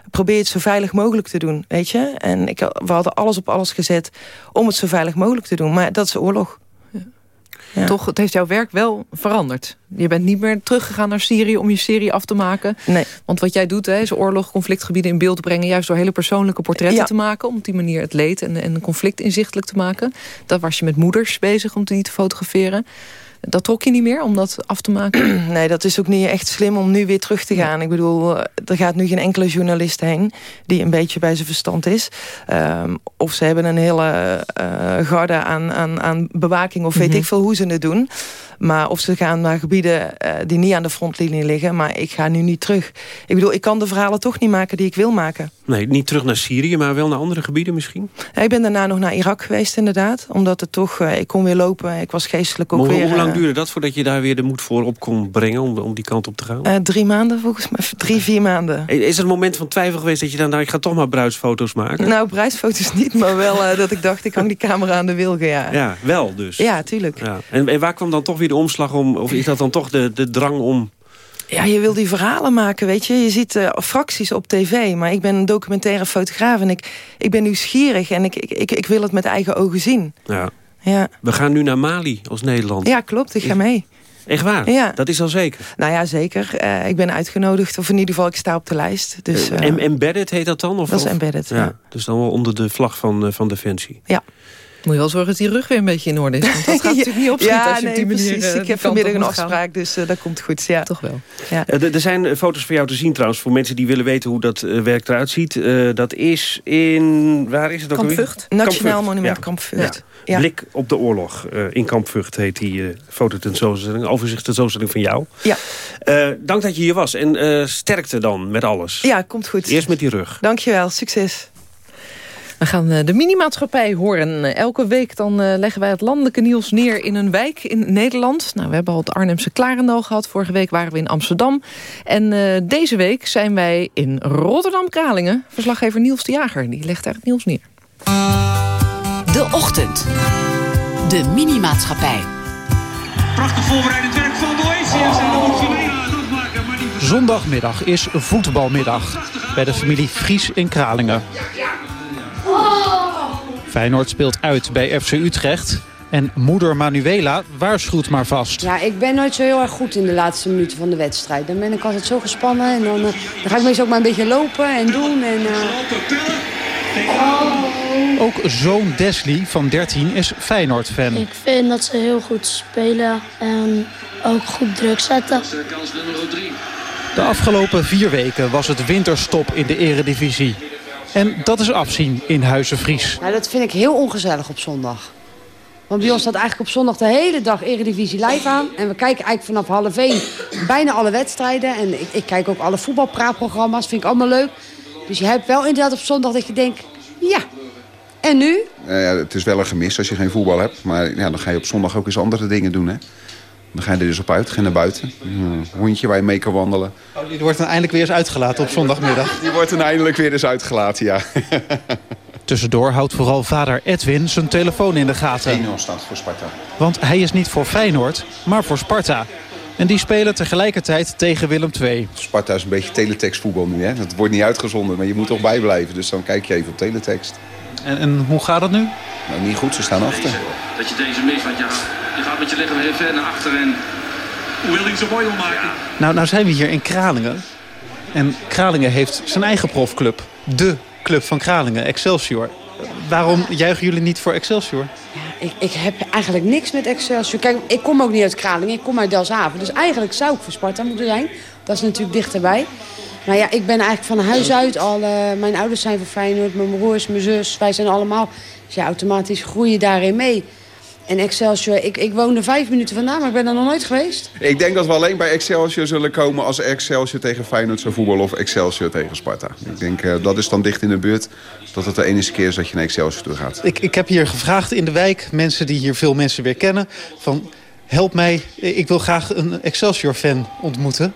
probeer het zo veilig mogelijk te doen, weet je. En ik, we hadden alles op alles gezet om het zo veilig mogelijk te doen. Maar dat is oorlog. Ja. Toch, het heeft jouw werk wel veranderd. Je bent niet meer teruggegaan naar Syrië om je serie af te maken. Nee. Want wat jij doet, hè, is oorlog, conflictgebieden in beeld brengen... juist door hele persoonlijke portretten ja. te maken... om op die manier het leed en, en conflict inzichtelijk te maken. Dat was je met moeders bezig om die te fotograferen. Dat trok je niet meer om dat af te maken? Nee, dat is ook niet echt slim om nu weer terug te gaan. Ik bedoel, er gaat nu geen enkele journalist heen... die een beetje bij zijn verstand is. Um, of ze hebben een hele uh, garde aan, aan, aan bewaking... of weet mm -hmm. ik veel hoe ze het doen. Maar of ze gaan naar gebieden uh, die niet aan de frontlinie liggen. Maar ik ga nu niet terug. Ik bedoel, ik kan de verhalen toch niet maken die ik wil maken. Nee, niet terug naar Syrië, maar wel naar andere gebieden misschien? Ja, ik ben daarna nog naar Irak geweest inderdaad. Omdat het toch, uh, ik kon weer lopen. Ik was geestelijk ook maar weer... Hoe lang duurde dat voordat je daar weer de moed voor op kon brengen... om, om die kant op te gaan? Uh, drie maanden volgens mij. Drie, vier maanden. Is er een moment van twijfel geweest dat je dan... Nou, ik ga toch maar bruidsfoto's maken? Nou, bruidsfoto's niet, maar wel dat ik dacht... ik hang die camera aan de wilgen, ja. Ja, wel dus. Ja, tuurlijk. Ja. En, en waar kwam dan toch weer de omslag om... of is dat dan toch de, de drang om... Ja, je wil die verhalen maken, weet je. Je ziet uh, fracties op tv, maar ik ben een documentaire fotograaf... en ik, ik ben nieuwsgierig en ik, ik, ik wil het met eigen ogen zien. Ja. Ja. We gaan nu naar Mali als Nederland. Ja, klopt. Ik ga mee. Echt waar? Ja. Dat is al zeker? Nou ja, zeker. Uh, ik ben uitgenodigd, of in ieder geval ik sta op de lijst. Dus, uh, embedded heet dat dan? Of, dat is embedded, ja. ja. Dus dan wel onder de vlag van, van Defensie? Ja. Moet je wel zorgen dat die rug weer een beetje in orde is. Want dat gaat natuurlijk niet opschieten ja, als je nee, op die manier... Precies. ik heb vanmiddag een afspraak, dus uh, dat komt goed. Ja. Toch wel. Ja. Uh, er zijn foto's van jou te zien trouwens... voor mensen die willen weten hoe dat uh, werk eruit ziet. dat is in... Waar is het ook Kamp Vught. Nationaal Monument ja. Kamp Vught. Ja. Blik op de oorlog in Kamp Vught heet die fototentoonstelling. Overzicht tentoonstelling van jou. Ja. dank dat je hier was. En sterkte dan met alles. Ja, komt goed. Eerst met die rug. Dankjewel. Succes. We gaan de minimaatschappij horen. Elke week dan uh, leggen wij het landelijke nieuws neer in een wijk in Nederland. Nou, we hebben al het Arnhemse Klarendal gehad. Vorige week waren we in Amsterdam. En uh, deze week zijn wij in Rotterdam-Kralingen. Verslaggever Niels de Jager, die legt daar het nieuws neer. De Ochtend. De minimaatschappij. Prachtig voorbereidend werk van. En Gelea het afmaken. Maar die... Zondagmiddag is voetbalmiddag bij de familie Vries in Kralingen. Feyenoord speelt uit bij FC Utrecht. En moeder Manuela waarschuwt maar vast. Ja, ik ben nooit zo heel erg goed in de laatste minuten van de wedstrijd. Dan ben ik altijd zo gespannen. En dan, uh, dan ga ik meestal ook maar een beetje lopen en doen. En, uh... Ook zoon Desley van 13 is Feyenoord-fan. Ik vind dat ze heel goed spelen en ook goed druk zetten. De afgelopen vier weken was het winterstop in de eredivisie. En dat is afzien in Huizen Vries. Nou, dat vind ik heel ongezellig op zondag. Want bij ons staat eigenlijk op zondag de hele dag Eredivisie live aan. En we kijken eigenlijk vanaf half één bijna alle wedstrijden. En ik, ik kijk ook alle voetbalpraatprogramma's, vind ik allemaal leuk. Dus je hebt wel inderdaad op zondag dat je denkt, ja, en nu? Uh, ja, het is wel een gemis als je geen voetbal hebt. Maar ja, dan ga je op zondag ook eens andere dingen doen. Hè? Dan ga je er dus op uit, ga je naar buiten. Een hondje waar je mee kan wandelen. Oh, die wordt dan eindelijk weer eens uitgelaten op zondagmiddag? Die wordt dan eindelijk weer eens uitgelaten, ja. Tussendoor houdt vooral vader Edwin zijn telefoon in de gaten. 1-0 staat voor Sparta. Want hij is niet voor Feyenoord, maar voor Sparta. En die spelen tegelijkertijd tegen Willem II. Sparta is een beetje teletextvoetbal nu. Hè? Dat wordt niet uitgezonden, maar je moet toch bijblijven. Dus dan kijk je even op teletext. En, en hoe gaat het nu? Nou, niet goed, ze staan achter. Dat je deze mist, want ja, je gaat met je lichaam heel ver naar achter en hoe wil hij zo mooi maken? Nou, nou zijn we hier in Kralingen. En Kralingen heeft zijn eigen profclub. De club van Kralingen, Excelsior. Waarom juichen jullie niet voor Excelsior? Ja, ik, ik heb eigenlijk niks met Excelsior. Kijk, ik kom ook niet uit Kralingen, ik kom uit Delfshaven. Dus eigenlijk zou ik voor Sparta moeten zijn. Dat is natuurlijk dichterbij. Nou ja, ik ben eigenlijk van huis uit al... Uh, mijn ouders zijn van Feyenoord, mijn broers, mijn zus. Wij zijn allemaal... Dus ja, automatisch groei je daarin mee. En Excelsior, ik, ik woonde vijf minuten vandaan, maar ik ben er nog nooit geweest. Ik denk dat we alleen bij Excelsior zullen komen als Excelsior tegen Feyenoord zou voetballen of Excelsior tegen Sparta. Ik denk uh, dat is dan dicht in de buurt dat het de enige keer is dat je naar Excelsior toe gaat. Ik, ik heb hier gevraagd in de wijk, mensen die hier veel mensen weer kennen, van help mij, ik wil graag een Excelsior-fan ontmoeten.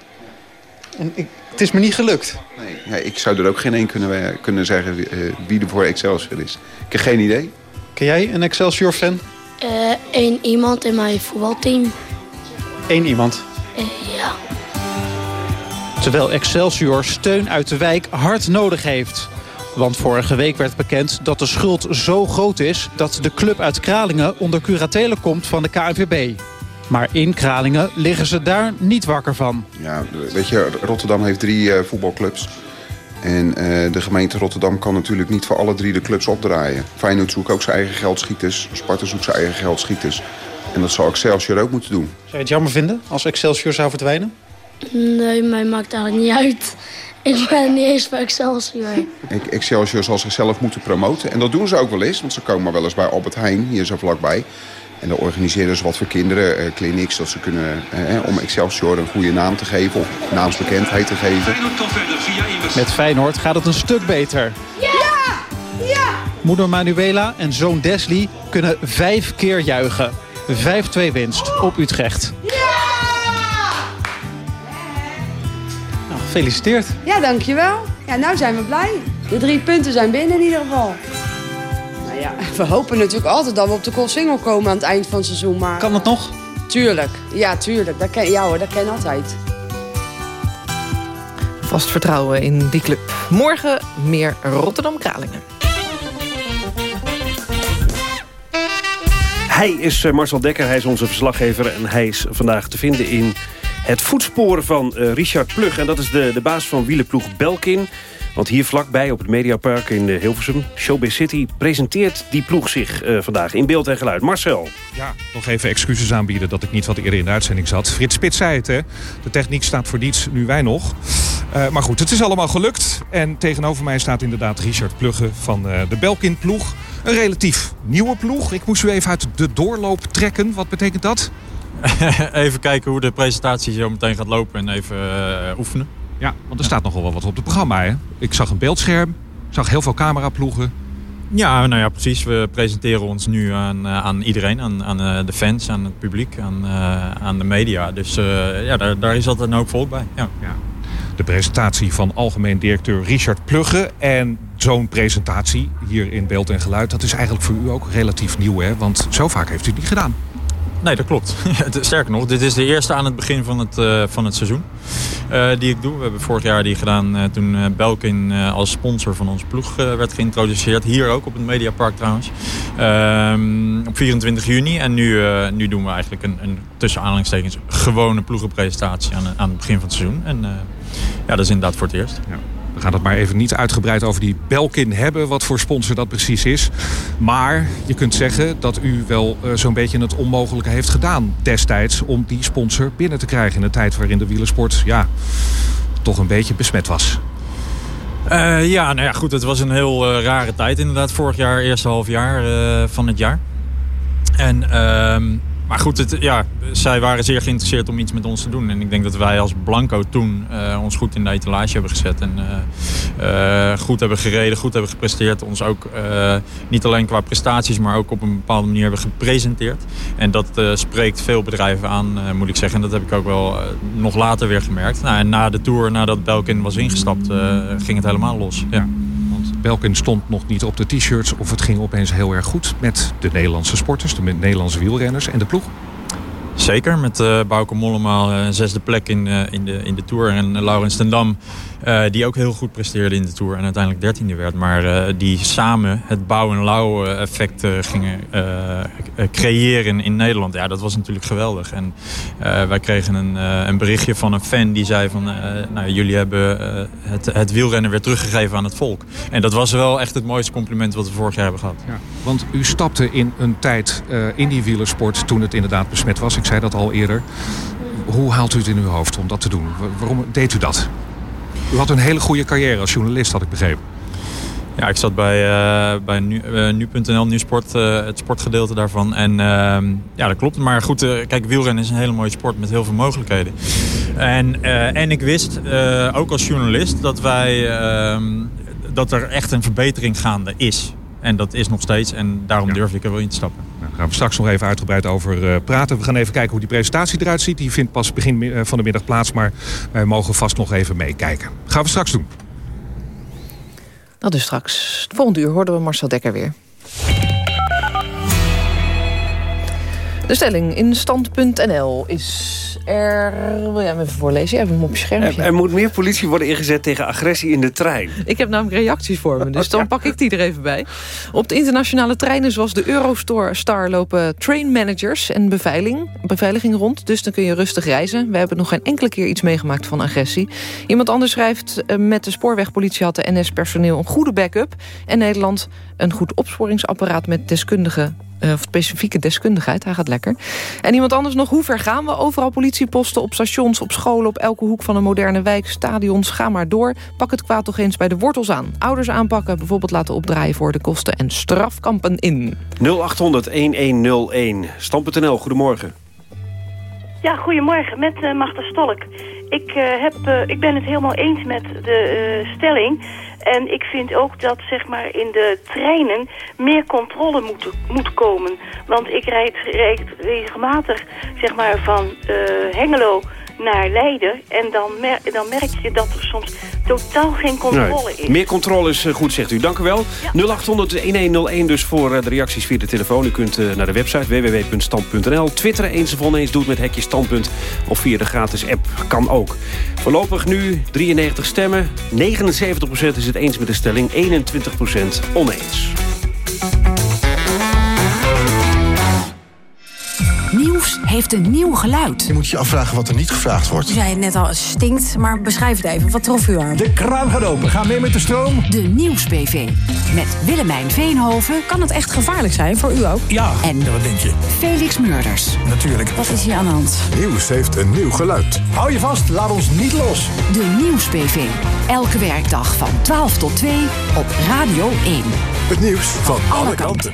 En ik, het is me niet gelukt. Nee, ja, ik zou er ook geen één kunnen, kunnen zeggen wie, uh, wie er voor Excelsior is. Ik heb geen idee. Ken jij een Excelsior-fan? Eén uh, iemand in mijn voetbalteam. Eén iemand? Uh, ja. Terwijl Excelsior steun uit de wijk hard nodig heeft. Want vorige week werd bekend dat de schuld zo groot is... dat de club uit Kralingen onder curatele komt van de KNVB. Maar in Kralingen liggen ze daar niet wakker van. Ja, weet je, Rotterdam heeft drie uh, voetbalclubs. En uh, de gemeente Rotterdam kan natuurlijk niet voor alle drie de clubs opdraaien. Feyenoord zoekt ook zijn eigen geldschieters. Sparta zoekt zijn eigen geldschieters. En dat zal Excelsior ook moeten doen. Zou je het jammer vinden als Excelsior zou verdwijnen? Nee, mij maakt eigenlijk niet uit. Ik ben niet eens voor Excelsior. Excelsior zal zichzelf moeten promoten. En dat doen ze ook wel eens. Want ze komen wel eens bij Albert Heijn, hier zo vlakbij. En dan organiseren ze wat voor kinderen, uh, clinics, dat ze kunnen, eh, om Excelsior een goede naam te geven of naamsbekendheid te geven. Met Feyenoord gaat het een stuk beter. Ja! Ja! Moeder Manuela en zoon Desley kunnen vijf keer juichen. 5-2 winst op Utrecht. Ja! Nou, gefeliciteerd. Ja, dankjewel. Ja, nou zijn we blij. De drie punten zijn binnen in ieder geval. Nou ja, we hopen natuurlijk altijd dat we op de Koolsingel komen aan het eind van het seizoen. Maar, kan het nog? Tuurlijk. Ja, tuurlijk. Dat ken, ja hoor, dat ken altijd. Vast vertrouwen in die club. Morgen meer Rotterdam-Kralingen. Hij is Marcel Dekker, hij is onze verslaggever... en hij is vandaag te vinden in het voetspoor van uh, Richard Plug. En dat is de, de baas van wielenploeg Belkin. Want hier vlakbij op het Mediapark in Hilversum, Showbiz City... presenteert die ploeg zich uh, vandaag in beeld en geluid. Marcel. Ja, nog even excuses aanbieden dat ik niet wat eerder in de uitzending zat. Frits Spits zei het, hè. De techniek staat voor niets, nu wij nog. Uh, maar goed, het is allemaal gelukt. En tegenover mij staat inderdaad Richard Plugge van uh, de Belkin-ploeg. Een relatief nieuwe ploeg. Ik moest u even uit de doorloop trekken. Wat betekent dat? even kijken hoe de presentatie zo meteen gaat lopen en even uh, oefenen. Ja, want er staat nogal wel wat op het programma. Hè? Ik zag een beeldscherm, zag heel veel cameraploegen. Ja, nou ja, precies. We presenteren ons nu aan, uh, aan iedereen, aan, aan uh, de fans, aan het publiek, aan, uh, aan de media. Dus ja, daar, daar is altijd een hoop volk bij. Ja. ja. De presentatie van algemeen directeur Richard Plugge. En zo'n presentatie hier in beeld en geluid, dat is eigenlijk voor u ook relatief nieuw. Hè? Want zo vaak heeft u het niet gedaan. Nee, dat klopt. Sterker nog, dit is de eerste aan het begin van het, uh, van het seizoen uh, die ik doe. We hebben vorig jaar die gedaan uh, toen Belkin als sponsor van onze ploeg werd geïntroduceerd. Hier ook op het Mediapark trouwens. Ehm, op 24 juni. En nu, nu doen we eigenlijk een, een tussen aanhalingstekens gewone ploegenpresentatie aan, aan het begin van het seizoen. En ja, dat is inderdaad voor het eerst. Ja. Gaan het maar even niet uitgebreid over die Belkin hebben, wat voor sponsor dat precies is. Maar je kunt zeggen dat u wel uh, zo'n beetje het onmogelijke heeft gedaan destijds om die sponsor binnen te krijgen in een tijd waarin de wielersport ja, toch een beetje besmet was. Uh, ja, nou ja, goed. Het was een heel uh, rare tijd inderdaad. Vorig jaar, eerste half jaar van het jaar. En ehm, maar goed, het, ja, zij waren zeer geïnteresseerd om iets met ons te doen. En ik denk dat wij als Blanco toen uh, ons goed in de etalage hebben gezet. En uh, uh, goed hebben gereden, goed hebben gepresteerd. Ons ook niet alleen qua prestaties, maar ook op een bepaalde manier hebben gepresenteerd. En dat spreekt veel bedrijven aan, moet ik zeggen. En dat heb ik ook wel nog later weer gemerkt. Nou, en na de Tour, nadat Belkin was ingestapt, ging het helemaal los. Ja. Belkin stond nog niet op de t-shirts of het ging opeens heel erg goed met de Nederlandse sporters, de Nederlandse wielrenners en de ploeg? Zeker, met uh, Bauke Mollema, uh, zesde plek in, uh, in, de, in de Tour. En Laurens ten Dam, die ook heel goed presteerde in de Tour. En uiteindelijk dertiende werd. Maar die samen het bouw- en lauw effect gingen creëren in Nederland. Ja, dat was natuurlijk geweldig. En wij kregen een, een berichtje van een fan die zei van... nou, jullie hebben het, het wielrennen weer teruggegeven aan het volk. En dat was wel echt het mooiste compliment wat we vorig jaar hebben gehad. Want u stapte in een tijd in die wielersport toen het inderdaad besmet was ik zei dat al eerder. Hoe haalt u het in uw hoofd om dat te doen? Waarom deed u dat? U had een hele goede carrière als journalist, had ik begrepen. Ja, ik zat bij, uh, bij nu.nl, nu uh, nu sport, uh, het sportgedeelte daarvan. En ehm, ja, dat klopt. Maar goed, kijk, wielrennen is een hele mooie sport met heel veel mogelijkheden. En, en ik wist, ook als journalist, dat, wij, ehm, dat er echt een verbetering gaande is. En dat is nog steeds. En daarom durf ik er wel in te stappen. Gaan we straks nog even uitgebreid over uh, praten. We gaan even kijken hoe die presentatie eruit ziet. Die vindt pas begin uh, van de middag plaats. Maar wij mogen vast nog even meekijken. Gaan we straks doen. Dat is straks. Volgende uur hoorden we Marcel Dekker weer. De stelling in stand.nl is er... Wil jij hem even voorlezen? Jij hebt hem op je schermpje. Er, er, moet meer politie worden ingezet tegen agressie in de trein. Ik heb namelijk reacties voor me, dus dan pak ik die er even bij. Op de internationale treinen zoals de Eurostar lopen train managers en beveiliging, beveiliging rond. Dus dan kun je rustig reizen. We hebben nog geen enkele keer iets meegemaakt van agressie. Iemand anders schrijft, eh, met de spoorwegpolitie had de NS-personeel een goede backup. En Nederland een goed opsporingsapparaat met deskundigen uh, of specifieke deskundigheid. Hij gaat lekker. En iemand anders nog, hoe ver gaan we? Overal politieposten, op stations, op scholen... op elke hoek van een moderne wijk, stadions. Ga maar door. Pak het kwaad toch eens bij de wortels aan. Ouders aanpakken, bijvoorbeeld laten opdraaien voor de kosten... en strafkampen in. 0800-1101. Stam.nl, goedemorgen. Ja, goedemorgen, met uh, Magda Stolk. Ik, uh, heb, uh, ik ben het helemaal eens met de stelling... En ik vind ook dat zeg maar, in de treinen meer controle moet, moet komen. Want ik rijd, regelmatig zeg maar, van Hengelo naar Leiden. En dan, mer dan merk je dat er soms totaal geen controle is. Meer controle is eh, goed, zegt u. Dank u wel. Ja. 0800-1101 dus voor eh, de reacties via de telefoon. U kunt naar de website www.stand.nl. Twitteren eens of oneens doet met hekje standpunt. Of via de gratis app. Kan ook. Voorlopig nu 93 stemmen. 79% is het eens met de stelling. 21% oneens. Nieuws heeft een nieuw geluid. Je moet je afvragen wat er niet gevraagd wordt. U zei het net al, het stinkt, maar beschrijf het even. Wat trof u aan? De kraan gaat open. Ga mee met de stroom. De Nieuws-PV. Met Willemijn Veenhoven. Kan het echt gevaarlijk zijn, voor u ook? Ja, en ja, wat denk je? Felix Murders. Natuurlijk. Wat is hier aan de hand? Nieuws heeft een nieuw geluid. Hou je vast, laat ons niet los. De Nieuws-PV. Elke werkdag van 12 tot 2 op Radio 1. Het nieuws van alle kanten.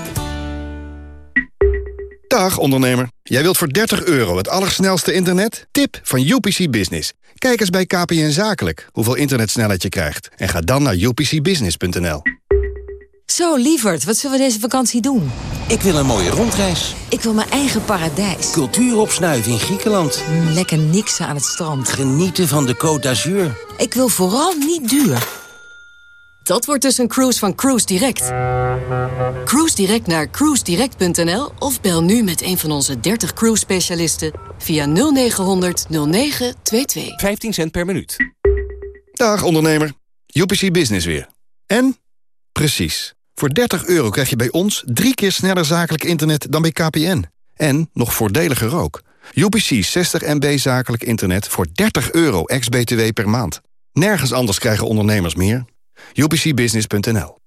Dag ondernemer. Jij wilt voor 30 euro het allersnelste internet? Tip van UPC Business. Kijk eens bij KPN Zakelijk hoeveel internetsnelheid je krijgt. En ga dan naar upcbusiness.nl. Zo, lieverd, wat zullen we deze vakantie doen? Ik wil een mooie rondreis. Ik wil mijn eigen paradijs. Cultuur opsnuiven in Griekenland. Mm, lekker niksen aan het strand. Genieten van de Côte d'Azur. Ik wil vooral niet duur. Dat wordt dus een cruise van Cruise Direct. Cruise Direct naar cruisedirect.nl of bel nu met een van onze 30 cruise specialisten via 0900 0922. 15 cent per minuut. Dag ondernemer, UPC Business weer. En? Precies. Voor 30 euro krijg je bij ons drie keer sneller zakelijk internet dan bij KPN. En nog voordeliger ook. UPC 60 MB zakelijk internet voor 30 euro ex-BTW per maand. Nergens anders krijgen ondernemers meer. UPCbusiness.nl